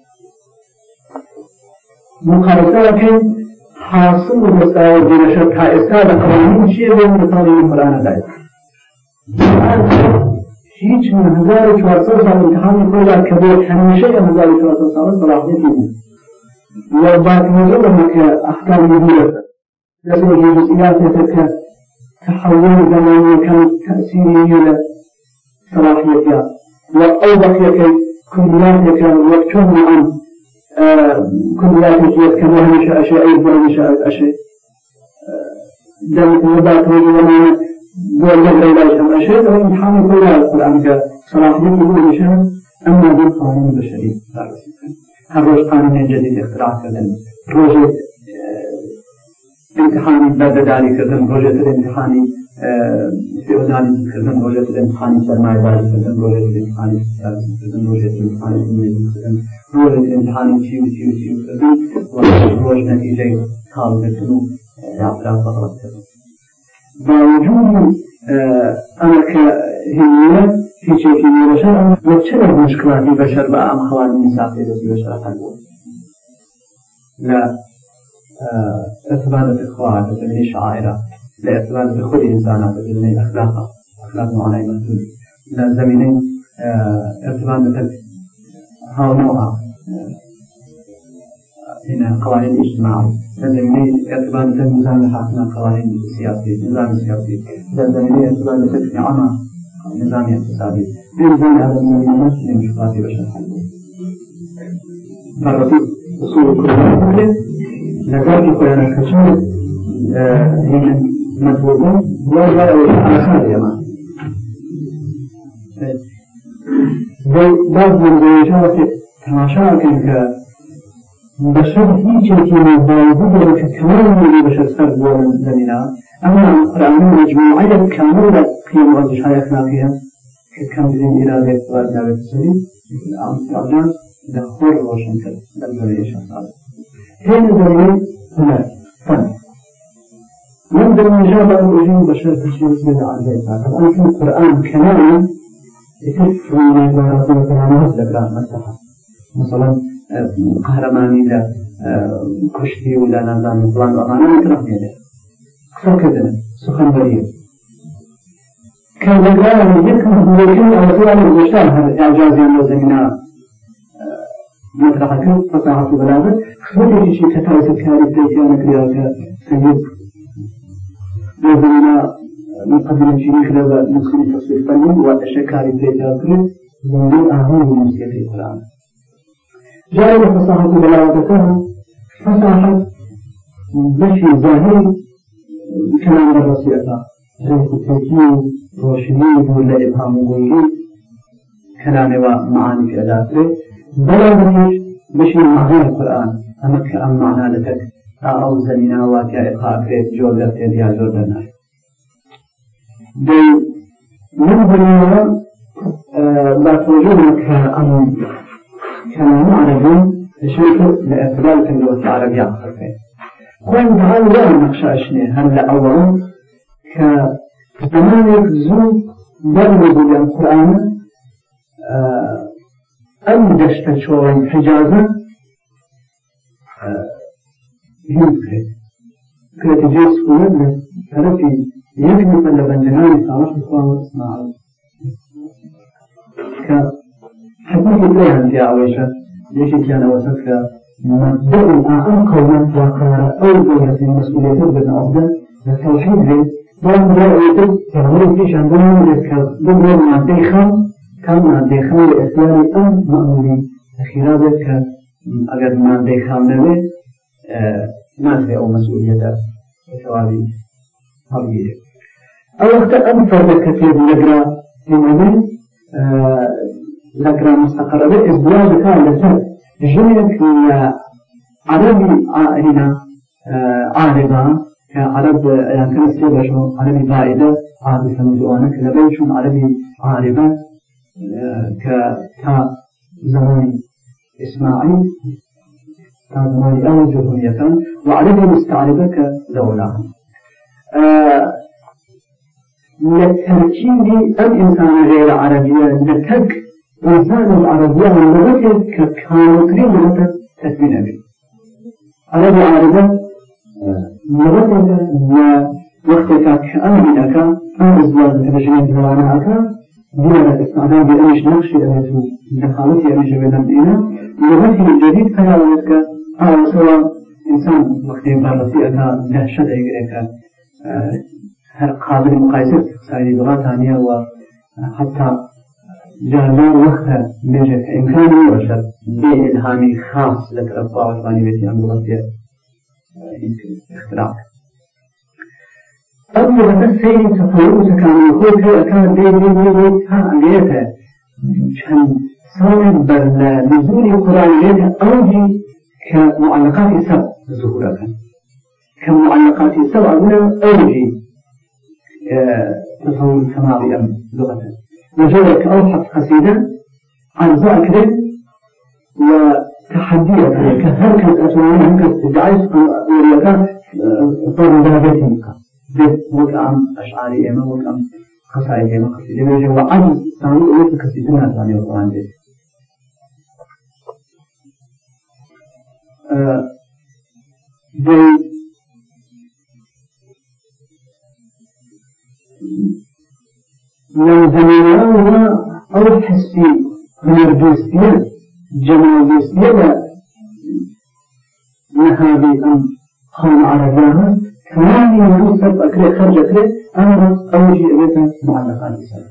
مقایسەکەین حاصل و دەستاوە دێنەشە تا ئێستا لە قوانین چیە بێن بەتاڵی مەمرانەدای هیچ من 1400 سال امتحانی خۆدا کە بۆ هەمیشە 1400 ساڵە سەلاحیەتی بوو لە باتنەوە بەمەکە ئەحکامی بووەتە لەسەر جزئیاتێتە کە تحول زمانیەکان تەسیری لە سەلاحیەتیان وە ئەو بەقیەکەی کمبلاتێکە وە چۆن عام كليات الفيات كما هنش أشياء أيضا هنش أشياء ذلك مبات وجوانا بوجه علاج هم أشياء هو امتحان كل القرآن كصلاح من يقول بشر أما بالقانون البشري هذا قانون جديد اختراع كذلك روجه امتحاني بعد ذلك كذلك روجه الامتحاني فئودانی کردن روژه کردن خانی سرمایه داری کردن روژه کردن خانی سیاسی کردن روژه کردن خانی زندگی کردن ڕۆژ امتحانی چی و چی و چی کردن ڕۆژ نەتیجەی کاڵکردن و رافرا بەغڵت کردن باوجود ئەمە کە هێنە هیچێکی بەشەر بۆ چرا مشکلاتی بەشەر بە ئەم خەوان مسافر دەستی بەشەر هەر بوو لە اثبات الاخوان بزمن الشعائره لاثبات دخول الانسان بزمن الاخلاق اخلاق معنى مسؤول لازمين ارتباط هاونوها هنا قوانين اجتماعية لازمني اعتبار الإنسان لحاكمة قوانين سياسية نظام سياسي لازمني اعتبار لفكر عامة نظام اقتصادي بإنسان هذا من نفسه مشكلات بشر حلوة مرتين أصول الكرة لكن قيانا كشور هنا مطلوبون ولا آخر يمان باز بۆژەوەێ تەماشاکەین کە بەشەر هیچێکی بەڵبوو کە کەمەی بەشەسەر بۆ زەمینا ئەمە قرانون مجموعی لە کامل لە قیمڕەشایەت ناپێن کە کەم زیندیرا لێت بەداوێت سوی ئامستردام لە خۆر ڕۆشن کرد لە زەوێشە ساڵ هێن زەوێ هنەر فەن من دەمەژە بە ئەوژین بەشەر پشتی سێدا عەلێت قرآن کەنان مثلا قهرمانی لە کوشتی و لە نازان فلان ئەمانەکرێنێ قسە کردن سخنوەری کە لەگران یەکم ئەوزیان گەشتان هەر ئاجازیان لە زەمینا مطرحەکە فەساحەت و بەلاغت خسمەتێکیشی کە تاسەکاری پێیان نەکریاکە سەید لە زەمینا قبل شريك لذا مسلم تصريف فني وأشكال بيتاتي من أهم الموسيقى القرآن جاء بفصاحة بلاغتها فصاحة بشي ظاهر كلام الرسيئة ريح التوكيد روشني ولا إبهام وغيري كلام ومعاني في أداته بلاغتش بشي معنى القرآن أما كأم معنى لتك أو زنينا واقع إقاء كريت جولة يا جولة من بنينا لا توجد كأم كأم عربي شركة لإقبال الدول العربية الخلفية خوين تعال لا نقشة أشني هلا أولا كزمان يكزو بلد القرآن أم دشت شوين حجازة هيك كريتيجيس كونه من طرفي یەک نفر لە بەندەکانی ساڵح خوان ئیسماعیل کە حکومت لێیان پێ ئەوێشە یەکێکیان ئەوەسەد کە مەبدە ئەم قەومەت واقعە ئەو دەوڵەتی مەسئولیەتت بە ناوبدە لە تەوحید بێت بۆم بڵێت تەغڵی پیشان بۆم لێت کە بۆم بۆم مادەی خەم کام مادەی خەم لە ئێسلاری ئەم مەمولی تەخیرا بێت کە ئەگەر مادەی خام دەوێت ناتوێت ئەو مەسئولیەتە بەتەواوی هەڵگیرێت ئەو وەختە ئەم فەردەکە فێر نەگرا نمونە نەگرا مستەقەرەبە ئێزدوا دەکا لەسەر ژنێک لە عەرەبی ئارینا عاربا کە عەرەب ئەیانکرد سێ بەژۆ عەرەبی بائدە عەرەبی سەمزوانە کە لەبەر چون عەرەبی عاربە کە تا زمانی ئیسماعیل تا زمانی ئەو جمهوریەکان و عەرەبی مستعربە کە دەوڵە لتركيب الإنسان غير عربية لتك وزان العربية واللغة ككانوا كريم لغة تكوين أبي عربي عربة لغة وقت كأنا منك أنا أزواج تبجمي بلوانعك بلا استعداد بأمش نقش أمتو دخالتي أمش بدن إنا لغة الجديد فيالتك أو سواء إنسان وقت بارسي أتا دهشت أيقريك هر قابل مقایسه اقتصادی دولتانیه و حتی جانا وقت نجد امکانی باشد به الهامی خاص لطرف باوشمانی بیتی امبولانسی اختلاف أبو هذا سيد تطور تكامل هو في أكاد بين بين تعليته كان صار بل نزول القرآن ليه أوجي كمعلقات سبع ظهورها كمعلقات سبع من أوجي تصور كمال أم لغة مجرد كأوحد قصيدة عن ذاكرة وتحدي أكرة كهر كانت أتواني هم كانت دعيس وريكا طور درجات هنكا بيت وكأم أشعاري إما وكأم قصائد إما قصيدة بيجي وعن سامي أولئك قصيدة نازاني وقرآن بيت بيت لو زمانها أو حسي نرجسية جماليسية نهادي أم قوم عربها كمان يوسف أكري خرج أكري أنا أوجي أبيتا معلقة لسان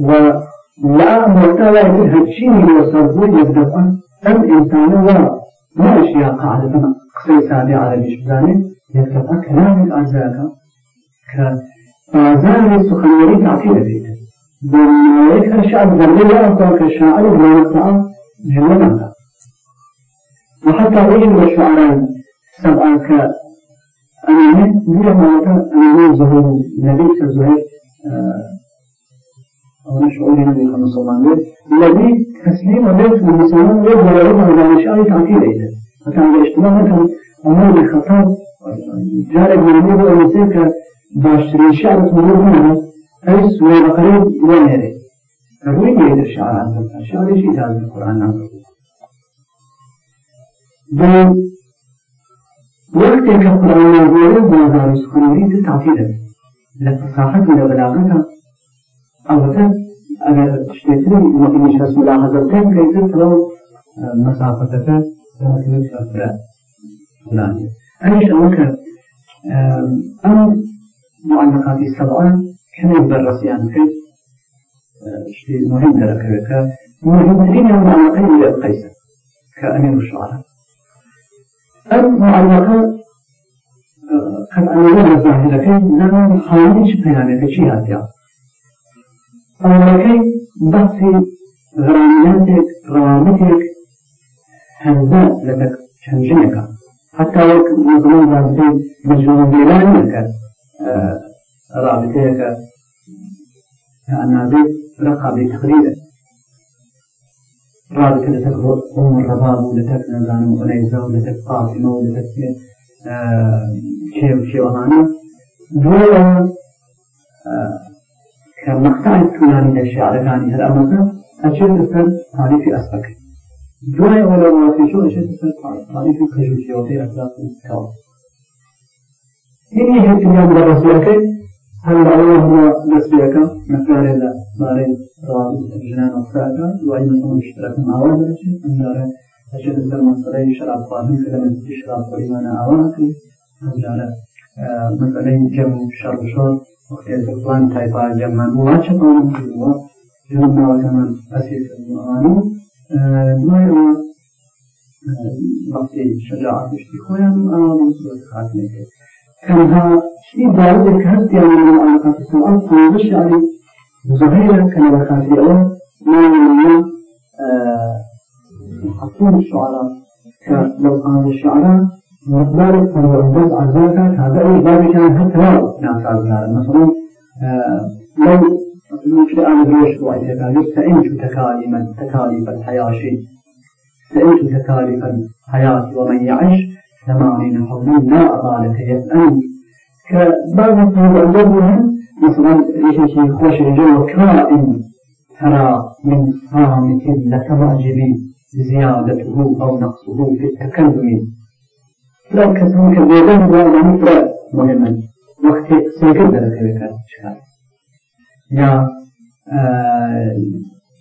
ولا مرتبة هالشيء يوصف يبدأ أم إنسان وراء ما أشياء قاعدة قصي سابعة على بيش بزاني يكتب كلامك أجزاك کرد بازار سخنوری تعطیل بید بنایک اشعب زمین اقوى كشاعر بمعنى جملة وحتى رجل وشعران سبعة ك أمانة بلا معنى أمانة زهير نبي كزهير أو نشعر النبي خمس الله عليه الذي تسليم بيت المسلمين غير ضروري على مشاعر تعطيل إليه فكان الاجتماع مثلا أمور الخطاب جارك من أمور أمسيك باشترین شعر سنور هەر سوێ بەقەرە وەنێرێ ڕووی لێدە شعران شعرێکی تازە قورآن نازل بوو وەختێکە قورآن نازل بازار سکوری تە تاقی دەبێت لە فەساحەت و لە بەلاغەتە ئەوەتە ئەگەر شتێتر وەقتیش هەست ملاحەزەتەکەن کەیتر تەڵەو مەسافەتەکە فلانێت ئەنیش ئەوە کە ئەم معلقاتی سەبعان کەمێک بەڕەسیان کرد شتی مهم دەرەکەوێتکە مهمترین معلقەی لە قەیسە کە ئەمین شعرە ئەم معلقە قد أولاد الظاهرة لما خارج بيانك شيء هاتيا أولك بحثي غرامياتك غرامتك هنزا لك شنجنك حتى وك مظلوم بحثي مجنون بيلانك رابطەیەکە ئەنابێت رقابی تقریرە رابطە لەتەک ئۆم ڕەباب و لەتەک نەزان و ئەلەیزا و لەتەک قاسمە و لەتەک کێو شێوەهانە دوێەوە کە مەختای توانی لە شعرەکانی هەر ئەمەزە ئەچێت لەسەر تاریفی ئەسپەکە دوای ئەوە لە وڵاتی شۆ ئەچێت لەسەر تاریفی کەژوشێوەکەی ئەسلاق کاوە هني هيك من عند رسولك هل أول ما رسولك مثلا إذا مارين رابط جنان أفراد وعين صوم اشتراك مع ولد أن دار أجد الزر مصري شراب قانون كلام الشراب قريبنا أواك أن دار مثلا جم شرب شرب وقت الزبان تايبا جمان وواجه قانون كلوا جمع وكمان أسير المعانو دوائي وقتی شجاعت اشتی خویم آن صورت خاتمه کرد تنها شيء بعد كهربتي على العلاقات السماء فمش علي زهيرة كان بخاتي أول ما من محطون الشعراء كلو قام الشعراء مقدار فالوردات عزاك هذا أي باب كان حتى ناس عزاك مثلا لو مثل أنا بيش وعيتك سئمت تكاليما تكاليف الحياة شيء سئمت تكاليف الحياة ومن يعش كما بين حوضين لا أطالك يسألني كبعض الطلاب أولهم مثلا إيش شيء خوش الجو كائن ترى من صامت لك معجبي زيادته أو نقصه في التكلم لو كسوك بيدان بأن مثل مهما وقت سيكون لك بك يا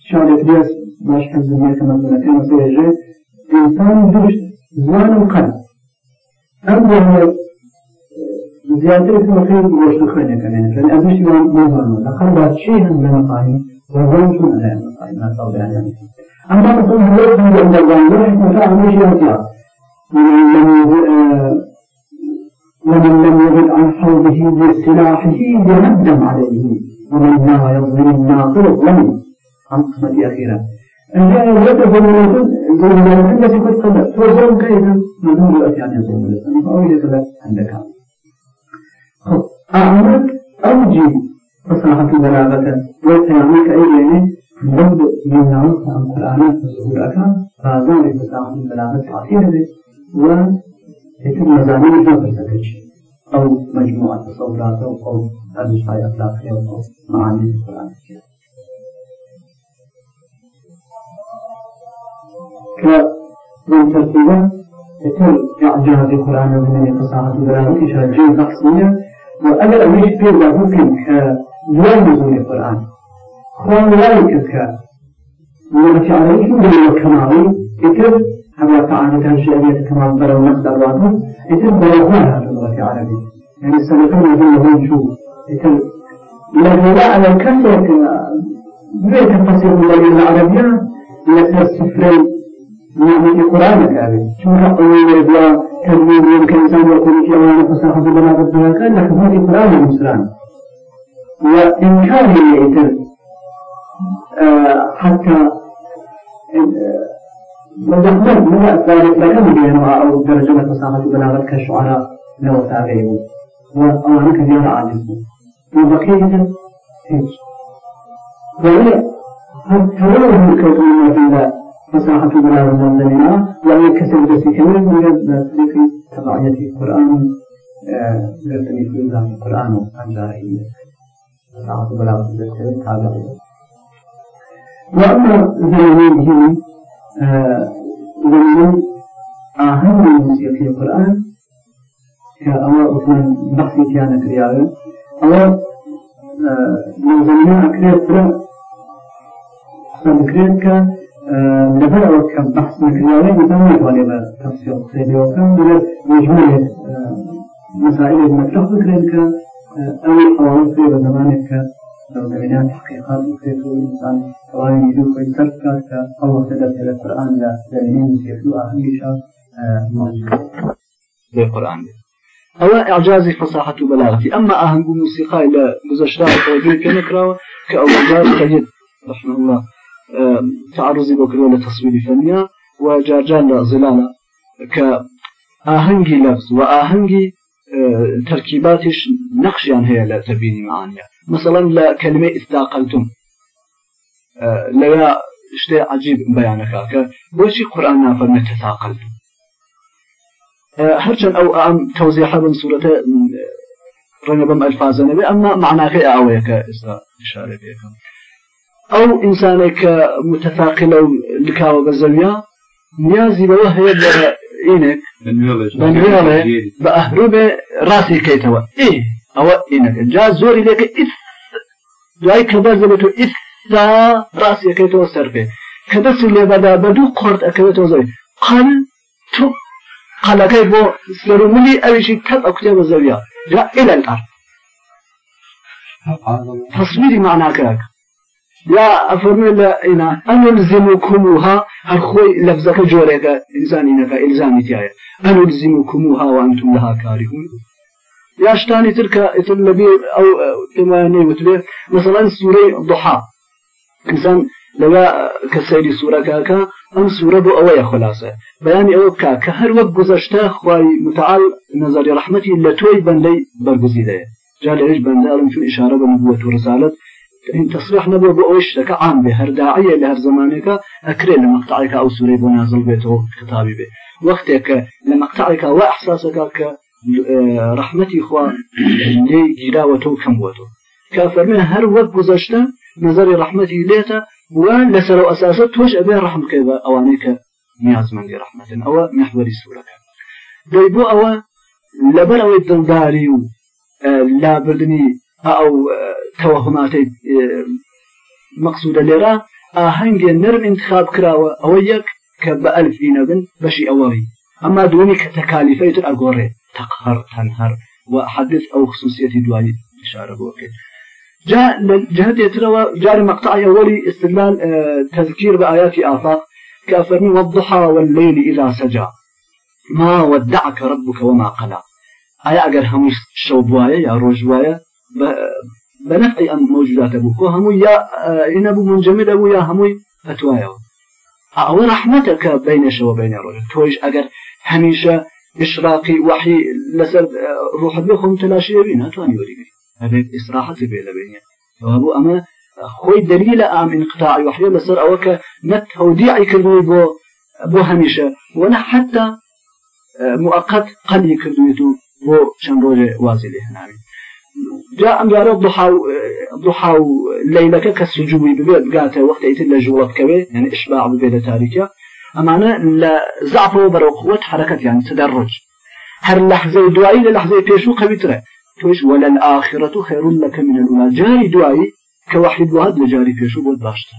شارك ليس باش حزب ملك مثلا كان سيجي إنسان درشت زوان القلب ئەم زیاتر خیر گۆشت خوێنەکەن ئەزش خەر با چی هەم لە مەقامی وەڵام چون لە مەقامی ما ساڵدانە ئەما بەسەر دەزان مثلا ئەمەش یاسیا ومن لم يغد عن حوله بسلاحه يندم عليه ومن لا يظلم الناصر الظلم عن قسمة أخيرا. الجاء يدخل تۆ زۆرم کردم مەمنون بە ئەتیانە زۆر بێتم ئەوی لەگەڵ هەندەکان خب ئەمەد ئەو جیب فصاحة بلاغة وتعاملك أي يعني ضد من نعوت عن قرآن فسهولك فازان فصاحة بلاغة تعطيها به و يتم مزامين جابر سكتش أو مجموعة تصورات أو قول أزوج أخلاقية أو معاني القرآن الكريم من ترتيبا يكون إعجاز القرآن ومن فصاحة البلاغة إشارة بحثية وأجل أن يجد فيه الله ممكن كدوان نزول القرآن خوان لا يمكن ك ولكن عليه من الكمالي يكتب هذا تعالى كان شعرية كمال بلو نقد أرواحه يكتب بلغوها هذا اللغة العربية يعني السلفين يقول لهم شو يكتب لكن لا على الكثرة بيت الفصيل اللغة العربية لكن السفرين من القرآن كامل شو حقه يبيع تنمير يمكن إنسان يقول في أمان فساحة لما قبل كان لحظات القرآن المسلم وإنكاره يأتر حتى وزحمت من ذلك لكم بينها أو درجة فساحة البلاغة كالشعراء لو تابعوا وأنا كثير عاجزه وبقية هيك وليه هل تولوا من كوكب المدينة فصاحة بلا مدلنا وأن يكسر جسد كمان من طريق تبعية القرآن لرتني فلزان القرآن عن جاهلية فصاحة بلا مدلنا تابعية وأما زمانه زمن أهم موسيقى القرآن كأوا أثمان بحثي كان كرياري أوا من زمنها أكريت فرق قصة بكريت كان لەبەر ئەوە کە بەحس نکراوی بزان نتوانێت بە تەفسیر قسەیەوەکان بێت مجموعێت مسائلێک مطرح بکرێن کە ئەوی ئەوان سێ بە زمانێک کە دەبینیان تحقیقات بکرێت و ئینسان تەواوی نیدو خۆی سەر بکات کە ئەو وەختە دەبێت لە قورئان لە دەبینین تێک و ئاهەنگیشا موجود بێ قورئان بێت ئەوە ئەعجازی فەساحەت و بەلاغەتی ئەمما ئاهەنگ و موسیقای لە گزەشتان تەوەجوی پێ نەکراوە کە ئەو ئەعجاز خەجێت رحمه الله تعرضی بۆ کردن لە تەسویری فەنیا و جارجان لە زلانە کە ئاهەنگی لەفز و ئاهەنگی تەرکیباتیش نەخشیان هەیە لە تەبینی معانیە مثلا لە کلمە ئستاقلتم لەوێ شتێ عجیب بەیانەکە کە بۆچی قورآن نافەرمە تەساقلتم هەرچەند ئەو ئەم تەوزیحە بن سوورەتە ڕەنگە بەم ئەلفازە نەبێ ئەمما معناکەی ئەوەیە کە ئێستا شارێ بێکم ئەو ئینسانێک کە متەفاقی لەو لکاوە بە زەویا نیازی بەوە هەیە لە ئینێک بە ئەهروبێ ڕاستی کەیتەوە ئێ ئەوە ئینەکە جا زۆری لێکە ئیس دوای کە بەرز بێت و ئیسدا ڕاستیەکەیتەوە سەر بێ کە دەستی لێبەدا بە دوو قۆرت ئەەکەوێتەوە زۆری قەن تو قەلەکەی بۆ سلەرملی ئەویشی تەب ئەکوتێ بە زەویا جا ئێلەن ئەر تصویری معناکەک لا أفرمي لا إنا أنلزمكموها هالخوي لفظك جوريك إلزاني نفا إلزامي تيايا أنلزمكموها وأنتم لها كارهون يا شتاني تلك النبي أو كما نيوت به مثلا سورة ضحى إنسان لەوا کە سەیری سوورەکەکە ئەم سوورە بۆ ئەوەیە خلاصە بەیانی ئەوە بکە کە هەر وەک گذەشتە خوای متعال نظری ڕحمەتی لە تۆی بەندەی بەرگزیدەیە جا لەش بەنداڵم چون ئشارە بم بووە تو ڕزالت تصرح نبوو بۆ ئەوەی شتەکە عام بێ هەرداعە لە هەر زمانێکە ئەکرێ لە مەقطعیکە ئەو سوورەی بۆ نازڵ بێتەوە کتابی بێ وەختێک کە لە مەقطعیکە وا ئەحساسەکە کە ڕحمەتی خوا لێ گیراوەتەوە کەم بووەوە کە فەرمێ هەر وەک گذەشتە نظری ڕحمەتی لێتە وە لەسەر و ئەساسە تۆش ئەبێ ڕحمکەی بە ئەوانەی کە نیازمەندی ڕحمەتن ئەوە محوەری سوورەکە دەی بۆ ئەوە لەبەر ئەوەی دڵداری و لابردنی ئەو تەواهماتەی مەقصودە لێرە ئاهەنگێ نەرم انتخاب کراوە ئەوە یەک کە بە ئەلفی نەبن بەشی ئەوەی ئەما دومی کە تەکالیفەی تر ئەگۆڕێ تەقهر تەنهر و حەدث ئەو خصوصیەتی دوایی اشاره بووەکەی جا جهد يتروى جار مقطع يولي استدلال تذكير بآيات آفاق كأفرمي والضحى والليل إذا سجى ما ودعك ربك وما قلى ئایا ئەگەر هەموو شەو بواە یا ڕۆژ وایە بنفع أم موجودات أبو كو همو يا إن أبو منجمد أبو يا همو أتوايو أو رحمتك بين شو وبين الرجل تويش أجر هميشة إشراقي وحي لسر روح بيخم تلاشي بين أتواني ولي بي هذا إصراحة في بين بيني وأبو أما خوي دليل أم انقطاع وحي لسر أوك نت توديعي كردوي بو بو هميشة وأنا حتى مؤقت قلي كردويتو بو شنبوجة وازي لهنامي جا ئەمجارە دوحا و لەیلەکە کە سجووی ببێت بگاتە وەختیتر لە ژوڵە بکەوێ یعنی ئشباع ببێ لە تاریکە ئەمانە لە زعفەوە بەرەو قوت حرەکەت یان تدەڕج هەر لەحزەی دوایی لە لەحزەی پێش و قەویترە توش وەلەن ئاخرەت و خێرون لەکە منە دولا جاری دوایی کە وحید وهات لە جاری پێش و بۆت باشتر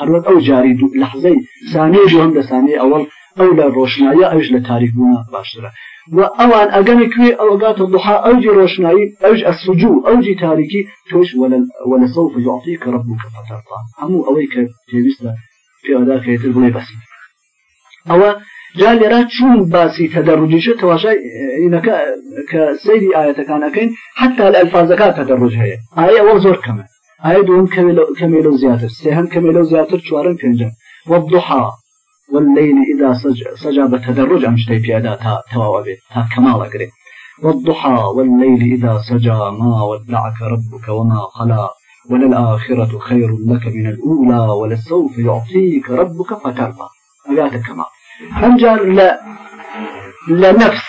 هەروەک ئەو جاری لەحزەی سانەی دوم لە سانەی ئەوەڵ ئەو لە ڕۆشنایی ئەوش لە تاریکبوونا باشترە و ئەوان ئەگەنی کوێ ئەوگاتە دوحا ئەوجی ڕۆشنایی ئەوش ئەسوجوو ئەوجی تاریکی تۆش وەلە سەوف یعطیکە ڕەبووکە فتەرقا هەموو ئەوەی کە پێویستە پێواداکەێتتر بڵێ بەسی ئەوە جا لێرا چون باسی تەدەڕوجیشە تەواشای ئینەکە کە سەیری ئاەتەکانەکەین حتا لە ئەلفازەکە تەدەڕوج هەیە ئایا ئەوە زۆر کەمە ئایا دوم کەمێ لەو زیاتر سێ هەم کەمێ لەو زیاتر چوارم پێنجم وەضحا والليل إذا سجى بتدرج أم شتي بيادا تا تواوا بيت تا كمال أقري والضحى والليل إذا سجى ما ودعك ربك وما قلى وللآخرة خير لك من الأولى ولسوف يعطيك ربك فترضى أقاتك كما أنجار لا لنفس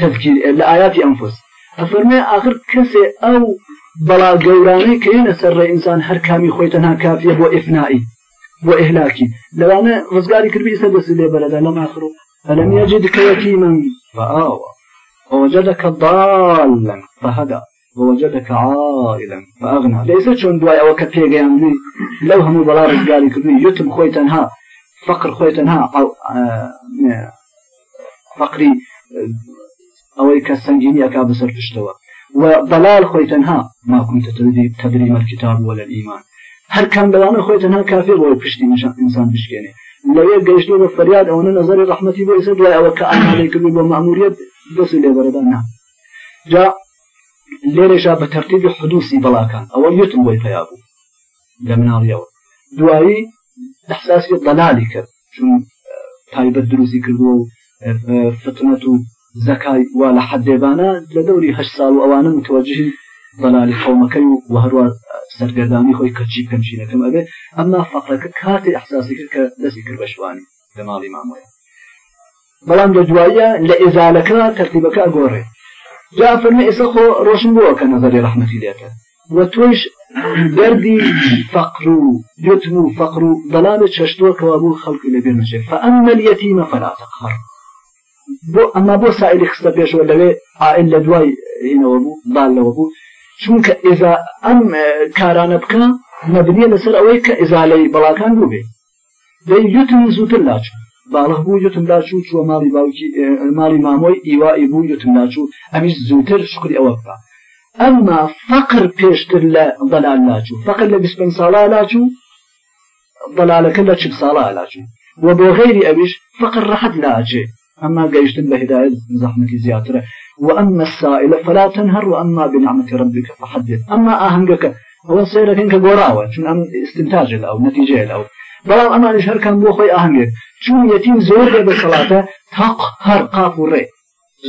تفكير لآيات أنفس أفرمي آخر كسي أو بلا قولاني كينا سر إنسان هر كامي خويتنا كافية وإفنائي بۆ ئهلاکی لەوانە ڕزگاری کردی سە دەس لێ بەلەدا لەم ئاخر ئەلم یجد كيتيما فآوى ووجدك ضالا فهدى ووجدك عائلا فأغنى ليس چون دوای ئەوە کە پێگەیان بووی لەو هەموو بەڵا ڕزگاری کردنی یوتم خۆی تەنها فقر خۆی تەنها فقری ئەوەی کە سەنگینیەکە بەسەر پشتەوە وضلال خۆی تەنها ما كنت تدري تدري ما الكتاب ولا الإيمان هەر کەم لەوانە خۆی تەنها کافر بۆ پشتی نشان ئینسان بشکێنێ لەوێ گەشتۆ بە فەریاد ئەوەنە نظری ڕحمەتی بۆ ئێستا دوای ئەوە کە ئامالێکردی بۆ ماموریت دەسی لێبەرەدان نا جا لێرێشا بە تەرتیبی حدوسی بەڵاکان ئەوە یتم بۆی پیا بوو لە مناڵیەوە دوایی ئەحساسی دەلالی کرد چون تایبەت دروستی کردووە و فتنەت و زەکای وا لە حەدێبانە لە دەوری هەشت ساڵ و ئەوانە متوەجهی زەلالی قومەکەی و وهروە سەرگەردانی خۆی کەچی پێنجینەکەم ئەبێ ئەمما فەقەکە کاتی ئەحساسی کرد کە دەستی کرد بەشوانی لە ماڵی مامۆە بەڵام لە دواییە لە ئێزالەکە تەرتیبەکە گۆڕێ جا فەرمە ئێستا خۆ ڕۆشن بووە کە نەزەری ڕحمەتی لێتە وە تۆش دەردی فەقر و یتم و فەقر و دەلاڵە چەشتوە کەوا بوو خەڵکی لەبێ نەچێ فەئەممە یەتیمە فەلاتەقەڕ بۆ ئەمما بۆ سائلی خستە پێشەوە لەوێ ئائل لە دوای هینەوە بوو باڵەوە بوو چونکە ئێزا ئەم کارانە بکە مەبنیە لەسەر ئەوەی کە ئێزالەی بەڵاکان بوو بێ دەی یوتم زووتر لاچوو باڵە بوو یوتم لاچوو چوە ماڵی باوکی ماڵی مامۆی ئیوایی بوو یوتم لاچوو ئەمیش زووتر شکری ئەوە بکە ئەمما فەقر پێشتر لە بەلال لاچوو فقط لە 25 ساڵا لاچوو بەلالەکە لە چ ساڵا لاچوو وە بۆ غێری ئەویش فقط ڕحەت لاچێ ئەمما گەیشتن بە هدایت زەحمەتی زیاترە وأما السائل فلا تنهر وأما بنعمة ربك فحدث أما أهنجك هو سيرك إنك جراوة شن أم استنتاج أو نتيجة أو بلام أما نشهر كان بو خوي أهنجك شن يتيم زور بالصلاة تق هر قاف الري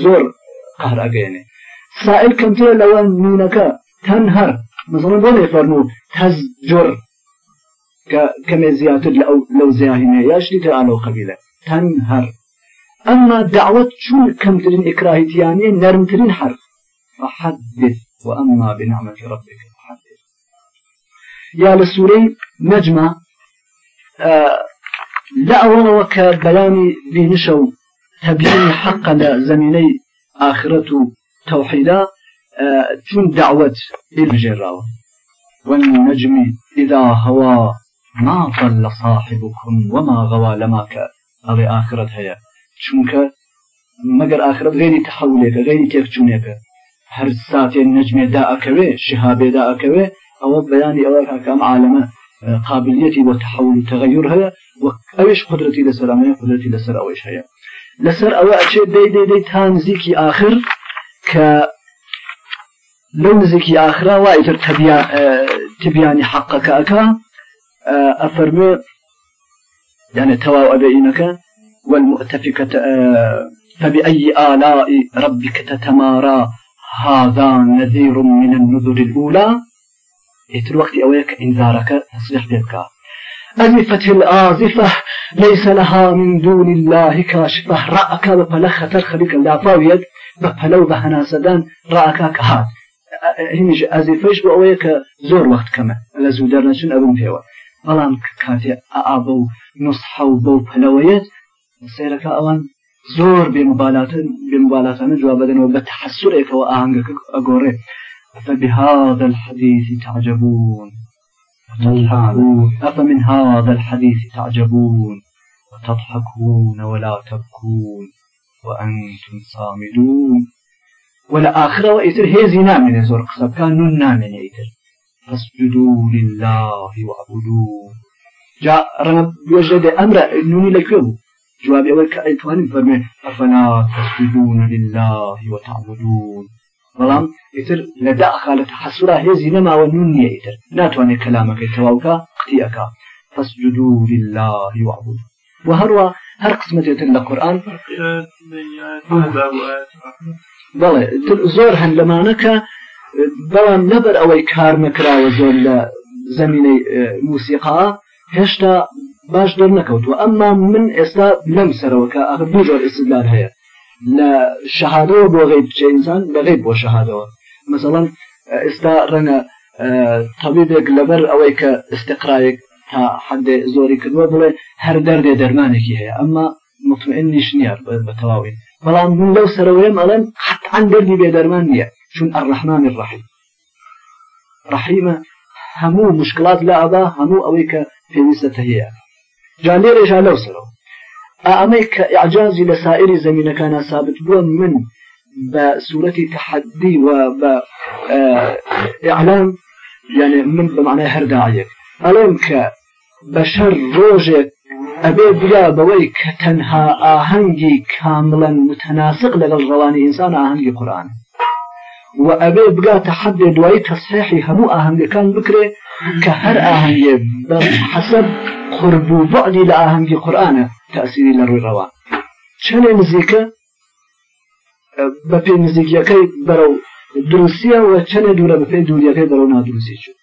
زور قهر أجيني سائل كم ترى لو نونك تنهر مثلا بون يفرنو تزجر كم زيادة لو لو زياهنة يا شريك أنا وقبيلة تنهر ئەمما دعوت چون کەمترین ئکراهیتیانە نەرمترین حرف فحدث وأما بنعمة ربك فحدث يا لسوري نجمة آه لا أولا وكبياني بنشو تبيين حقا لزميني آخرة توحيدا آه تون دعوة الجراوة والنجم إذا هوى ما ضل صاحبكم وما غوى لما كان هذه آخرة هي چونکە مەگەر ئاخرەت غێری تحولێکە غێری تێکچوونێکە هەر ساتێ نەجمێدا ئەکەوێ شهابێدا ئەکەوێ ئەوە بەیانی ئەوە حکام عالمە قابلیتی بۆ تحول تغیر هەیە و ئەوش قدرەتی لەسەر ئەمەیە قدرەتی لەسەر ئەوەش هەیە لەسەر ئەوە ئەچێت دەی دەی دەی تا نزیکی آخر کە لەو نزیکی ئاخرا وایتر تبیانی حەقەکە ئەکا ئەفەرمێ یانە تەواو ئەبێینەکە والمؤتفكة فبأي آلاء ربك تتمارى هذا نذير من النذر الأولى يتر وقت أويك إنذارك تصديق بك أزفت الآزفة ليس لها من دون الله كاشفة رأك بفلخ ترخبك لا فاويد بفلو بهنا سدان رأك كهات هنج ئازیفش بۆ ئەوەیە کە زۆر وقت کەمە لە زوو دەرنەچن ئەبم پێوە بەڵام کاتێ ئابە و نسح و بەو پلەوەیەت سێرەکە ئەوان زۆر بێمبالاتن بمبالاتانە جواب بدەنەوە بە تحسورێکەوە ئاهنگەکە ئەگۆڕێ فبهذا الحديث تعجبون أفمن هذا الحديث تعجبون وتضحكون ولا تبكون وأنتم صامدون ولآخرة وإتر هيزي نامنة زور قصب كان نون نامنة إتر فاسجدوا لله وعبدوه جاء رمب يوجد أمر نوني لكيوه جواب ئەوەی کە ئەتوانین فەرمێ ئەفەنا تەسجدون لله وتعبدون بەڵام ئیتر لە داخا لە تەحەسورا هێزی نەماوە نون نییە ئیتر ناتوانێت کەلامەکەی تەواوکە قتیەکە فەسجدوا لله وعبدون و هەروە هەر قسمەتێتن لە قورآن بەڵێ زۆر هەند لەمانەکە بەڵام لەبەر ئەوەی کار نەکراوە زۆر لە زمینەی موسیقا هێشتا باش دەرنەکەوتوە ئەمما من ئێستا لەم سەرەوەکە ئەخر دوو جۆر ئستدلال هەیە لە شەهادەوە بۆ غیب چئینسان بەغیب بۆ شەهادەوە مثلەن ئێستا ڕەنە تەبیبێک لەبەر ئەوەی کە استقرایەک تا حەندێ زۆری کردووە بڵێ هەر دەردێ دەرمانێکی هەیە ئەمما مطمئن نیش نیار بە تەواوی بەڵام من لەو سەرەوەیم ئەڵێن حەتان دەردی بێ دەرمان نییە چون ئەڕەحمان ڕحیم ڕحیمە هەموو مشکلات لە ئادا هەموو ئەوەی کە پێویستە هەیە جا لێرەژا لەو سەرەوە ئەمەی کە عجازی لە سائری زمینینەکانە سابت بووە من بە سوورەتی تحدی و بە ئعلام یعنی من بەمانای هەرداعەک ئەڵێم کە بە شەر ڕۆژێک ئەبێ بیا بەوەی کە تەنها ئاهەنگی کامڵەن متەناسق لەگەڵ ڕەوانی ئینسان ئاهەنگی قورآن و ئەبێ بگاتە حەدێ دوایی تەسحێحی هەموو ئاهەنگەکان بکرێ کە هەر ئاهەنگێ بە حەسەب قرب و بەعدی لە ئاهەنگی قورآانە تاسیری لە ڕووی ڕەوە چەندێ نزیکە بە پێ نزیکیەکەی بەرە و دروسیە و چەندێ دوورە بە پێی دووریەکەی بەرەو نادروسی چوو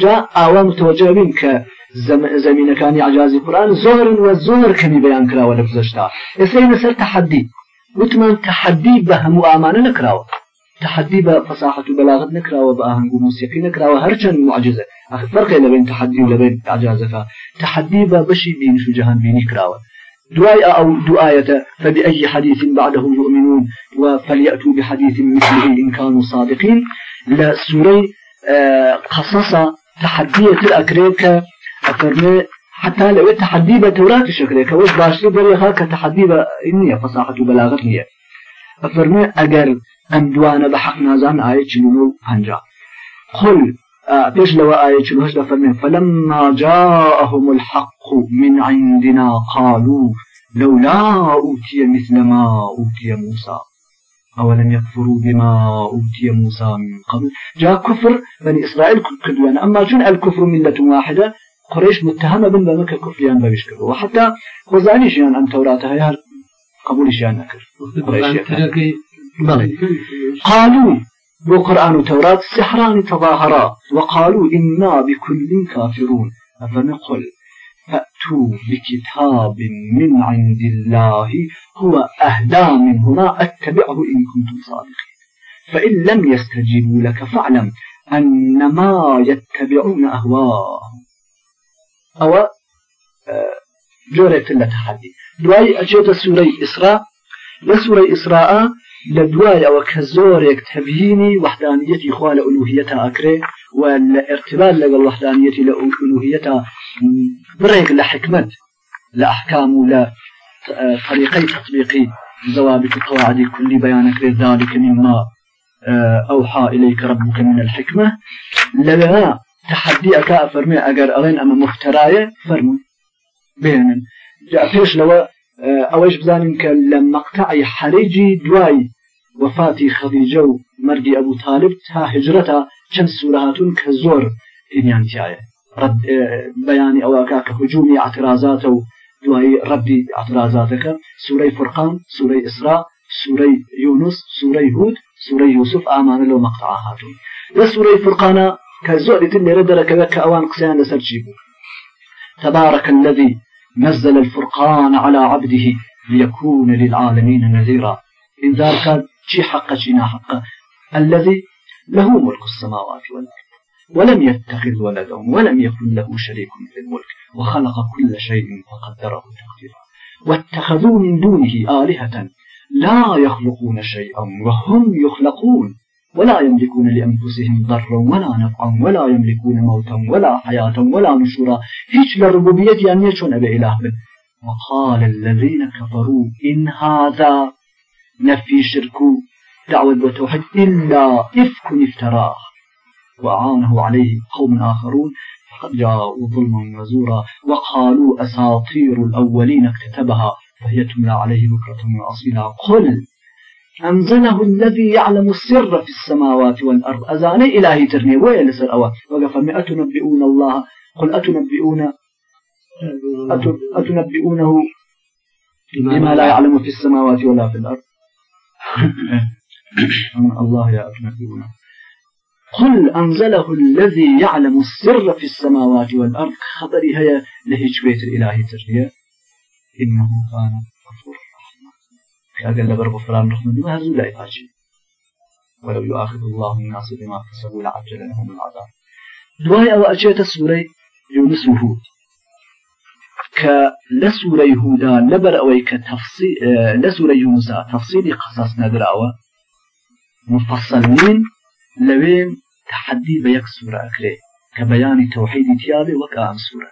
جا ئاوا متوەجەبین کە زمینەکانی عجازی قرآن زۆرن و زۆر کەمی بەیان کراوە لە پزشتا ئێستا لەسەر تحدی وتمان تحدی بە هەموو ئامانە نکراوە تحدي بفصاحة وبلاغة نكرا وبأهنج وموسيقي نكرا وهرچن معجزة أخي فرق لبين تحدي ولبين إعجازة فتحدي بشي بين شو جهان بيني كراوة دعاء أو دعاية فبأي حديث بعده يؤمنون وفليأتوا بحديث مثله إن كانوا صادقين لسوري قصصة تحدية الأكريب كأفرمي حتى لو تحدي بتوراة شكله كوز باشري بريخا كتحدي بإنية فصاحة وبلاغة نية أفرمي أجر ئەم دوانە بە حەق نازان ئاە چنون و پنج قل پێش لەوە ئاە چهش دەفەرمێن فلمما جاءهم الحق من عندنا قالوا لولا أوتي مثل ما أوتي موسى أولم يكفروا بما أوتي موسى من قبل جاء كفر بني إسرائيل كدوان أما جن الكفر ملة واحدة قريش متهمة بن بمك كفريان بابش كبه وحتى خزاني شيئا أن توراتها يار قبول شيئا نكر قريش بلي قالوا بقرآن وتوراة سحران تظاهرا وقالوا إنا بكل كافرون فنقل فأتوا بكتاب من عند الله هو أهدى منهما أتبعه إن كنتم صادقين فإن لم يستجيبوا لك فاعلم أنما يتبعون أهواءهم أو جورة لتحدي دواي أجيت سورة إسراء لسورة إسراء لە دوای ئەوە کە زۆرێک تەبیینی وەحدانیەتی خوا لە ئولوهیەتە ئاکرێ و لە ئەرتبال لەگەڵ وەحدانیەتی لە ئولوهیەتە بڕێک لە حکمت لە ئەحکام و لە طريقي تطبيقي ضوابط القواعد كل بيانك ذلك مما أوحى إليك ربك من الحكمة لما تحدي أكا فرمي أجر ألين أما مختراية فرمي بينن جاء فيش لو ئەوەش بزانین کە لە مەقتعی حەرێجی دوای وفاتی خەدیجە و مەرگی ئەبوو تالب تا هجرەتە چەند سوورهاتون کە زۆر هینیانتیایە بەیانی ئەوەکە کە حجومی ئاعترازاتە و دوایی ڕبی ئاعترازاتەکە سوورەی فرقان سوورەی ئسرا سوورەی یونس سوورەی هود سوورەی یوسف ئامانە لەو مەقتعا هاتوون لە سوورەی فرقانە کە زۆری تر لێرە دەرەکەوێت کە ئەوان قسەیان لەسەر چی بوو تبارك الذي نزل الفرقان على عبده ليكون للعالمين نذيرا انذار كان شي حق شي حق الذي له ملك السماوات والارض ولم يتخذ ولدا ولم يكن له شريك في الملك وخلق كل شيء فقدره تقديرا واتخذوا من دونه آلهة لا يخلقون شيئا وهم يخلقون ولا يملكون لأنفسهم ضرا ولا نفعا ولا يملكون موتا ولا حياة ولا نشورا هيش للربوبية يعني يشون أبي إله بن وقال الذين كفروا إن هذا نفي شرك دعوة وتوحيد إلا إفك افتراه وعانه عليه قوم آخرون فقد جاءوا ظلما وزورا وقالوا أساطير الأولين اكتتبها فهي تملى عليه بكرة وأصيلا قل أنزله الذي يعلم السر في السماوات والأرض أزاني إلهي ترني ويا لسر أوا وقف أتنبئون الله قل أتنبئون أتنبئونه بما لا يعلم في السماوات ولا في الأرض الله يا أتنبئونه قل أنزله الذي يعلم السر في السماوات والأرض خبري هيا لهج بيت الإلهي ترني إنه كان ئەگەر لەبەر بەفران رخنەوە هەزوو لای پاچین ولو يؤاخذ الله الناس بما كسبوا لعجل لهم العذاب دوای ئەوە ئەچێتە سوورەی یونس و هود کە لە سوورەی هودا لەبەر ئەوەی کە لە سوورە یونسا تەفسیری قەسەس نەدراوە مفەسەلین لەوێن تحدی بە یەک سوورە ئەکرێ کە بەیانی تەوحیدی تیاێ وەک ئەم سوورە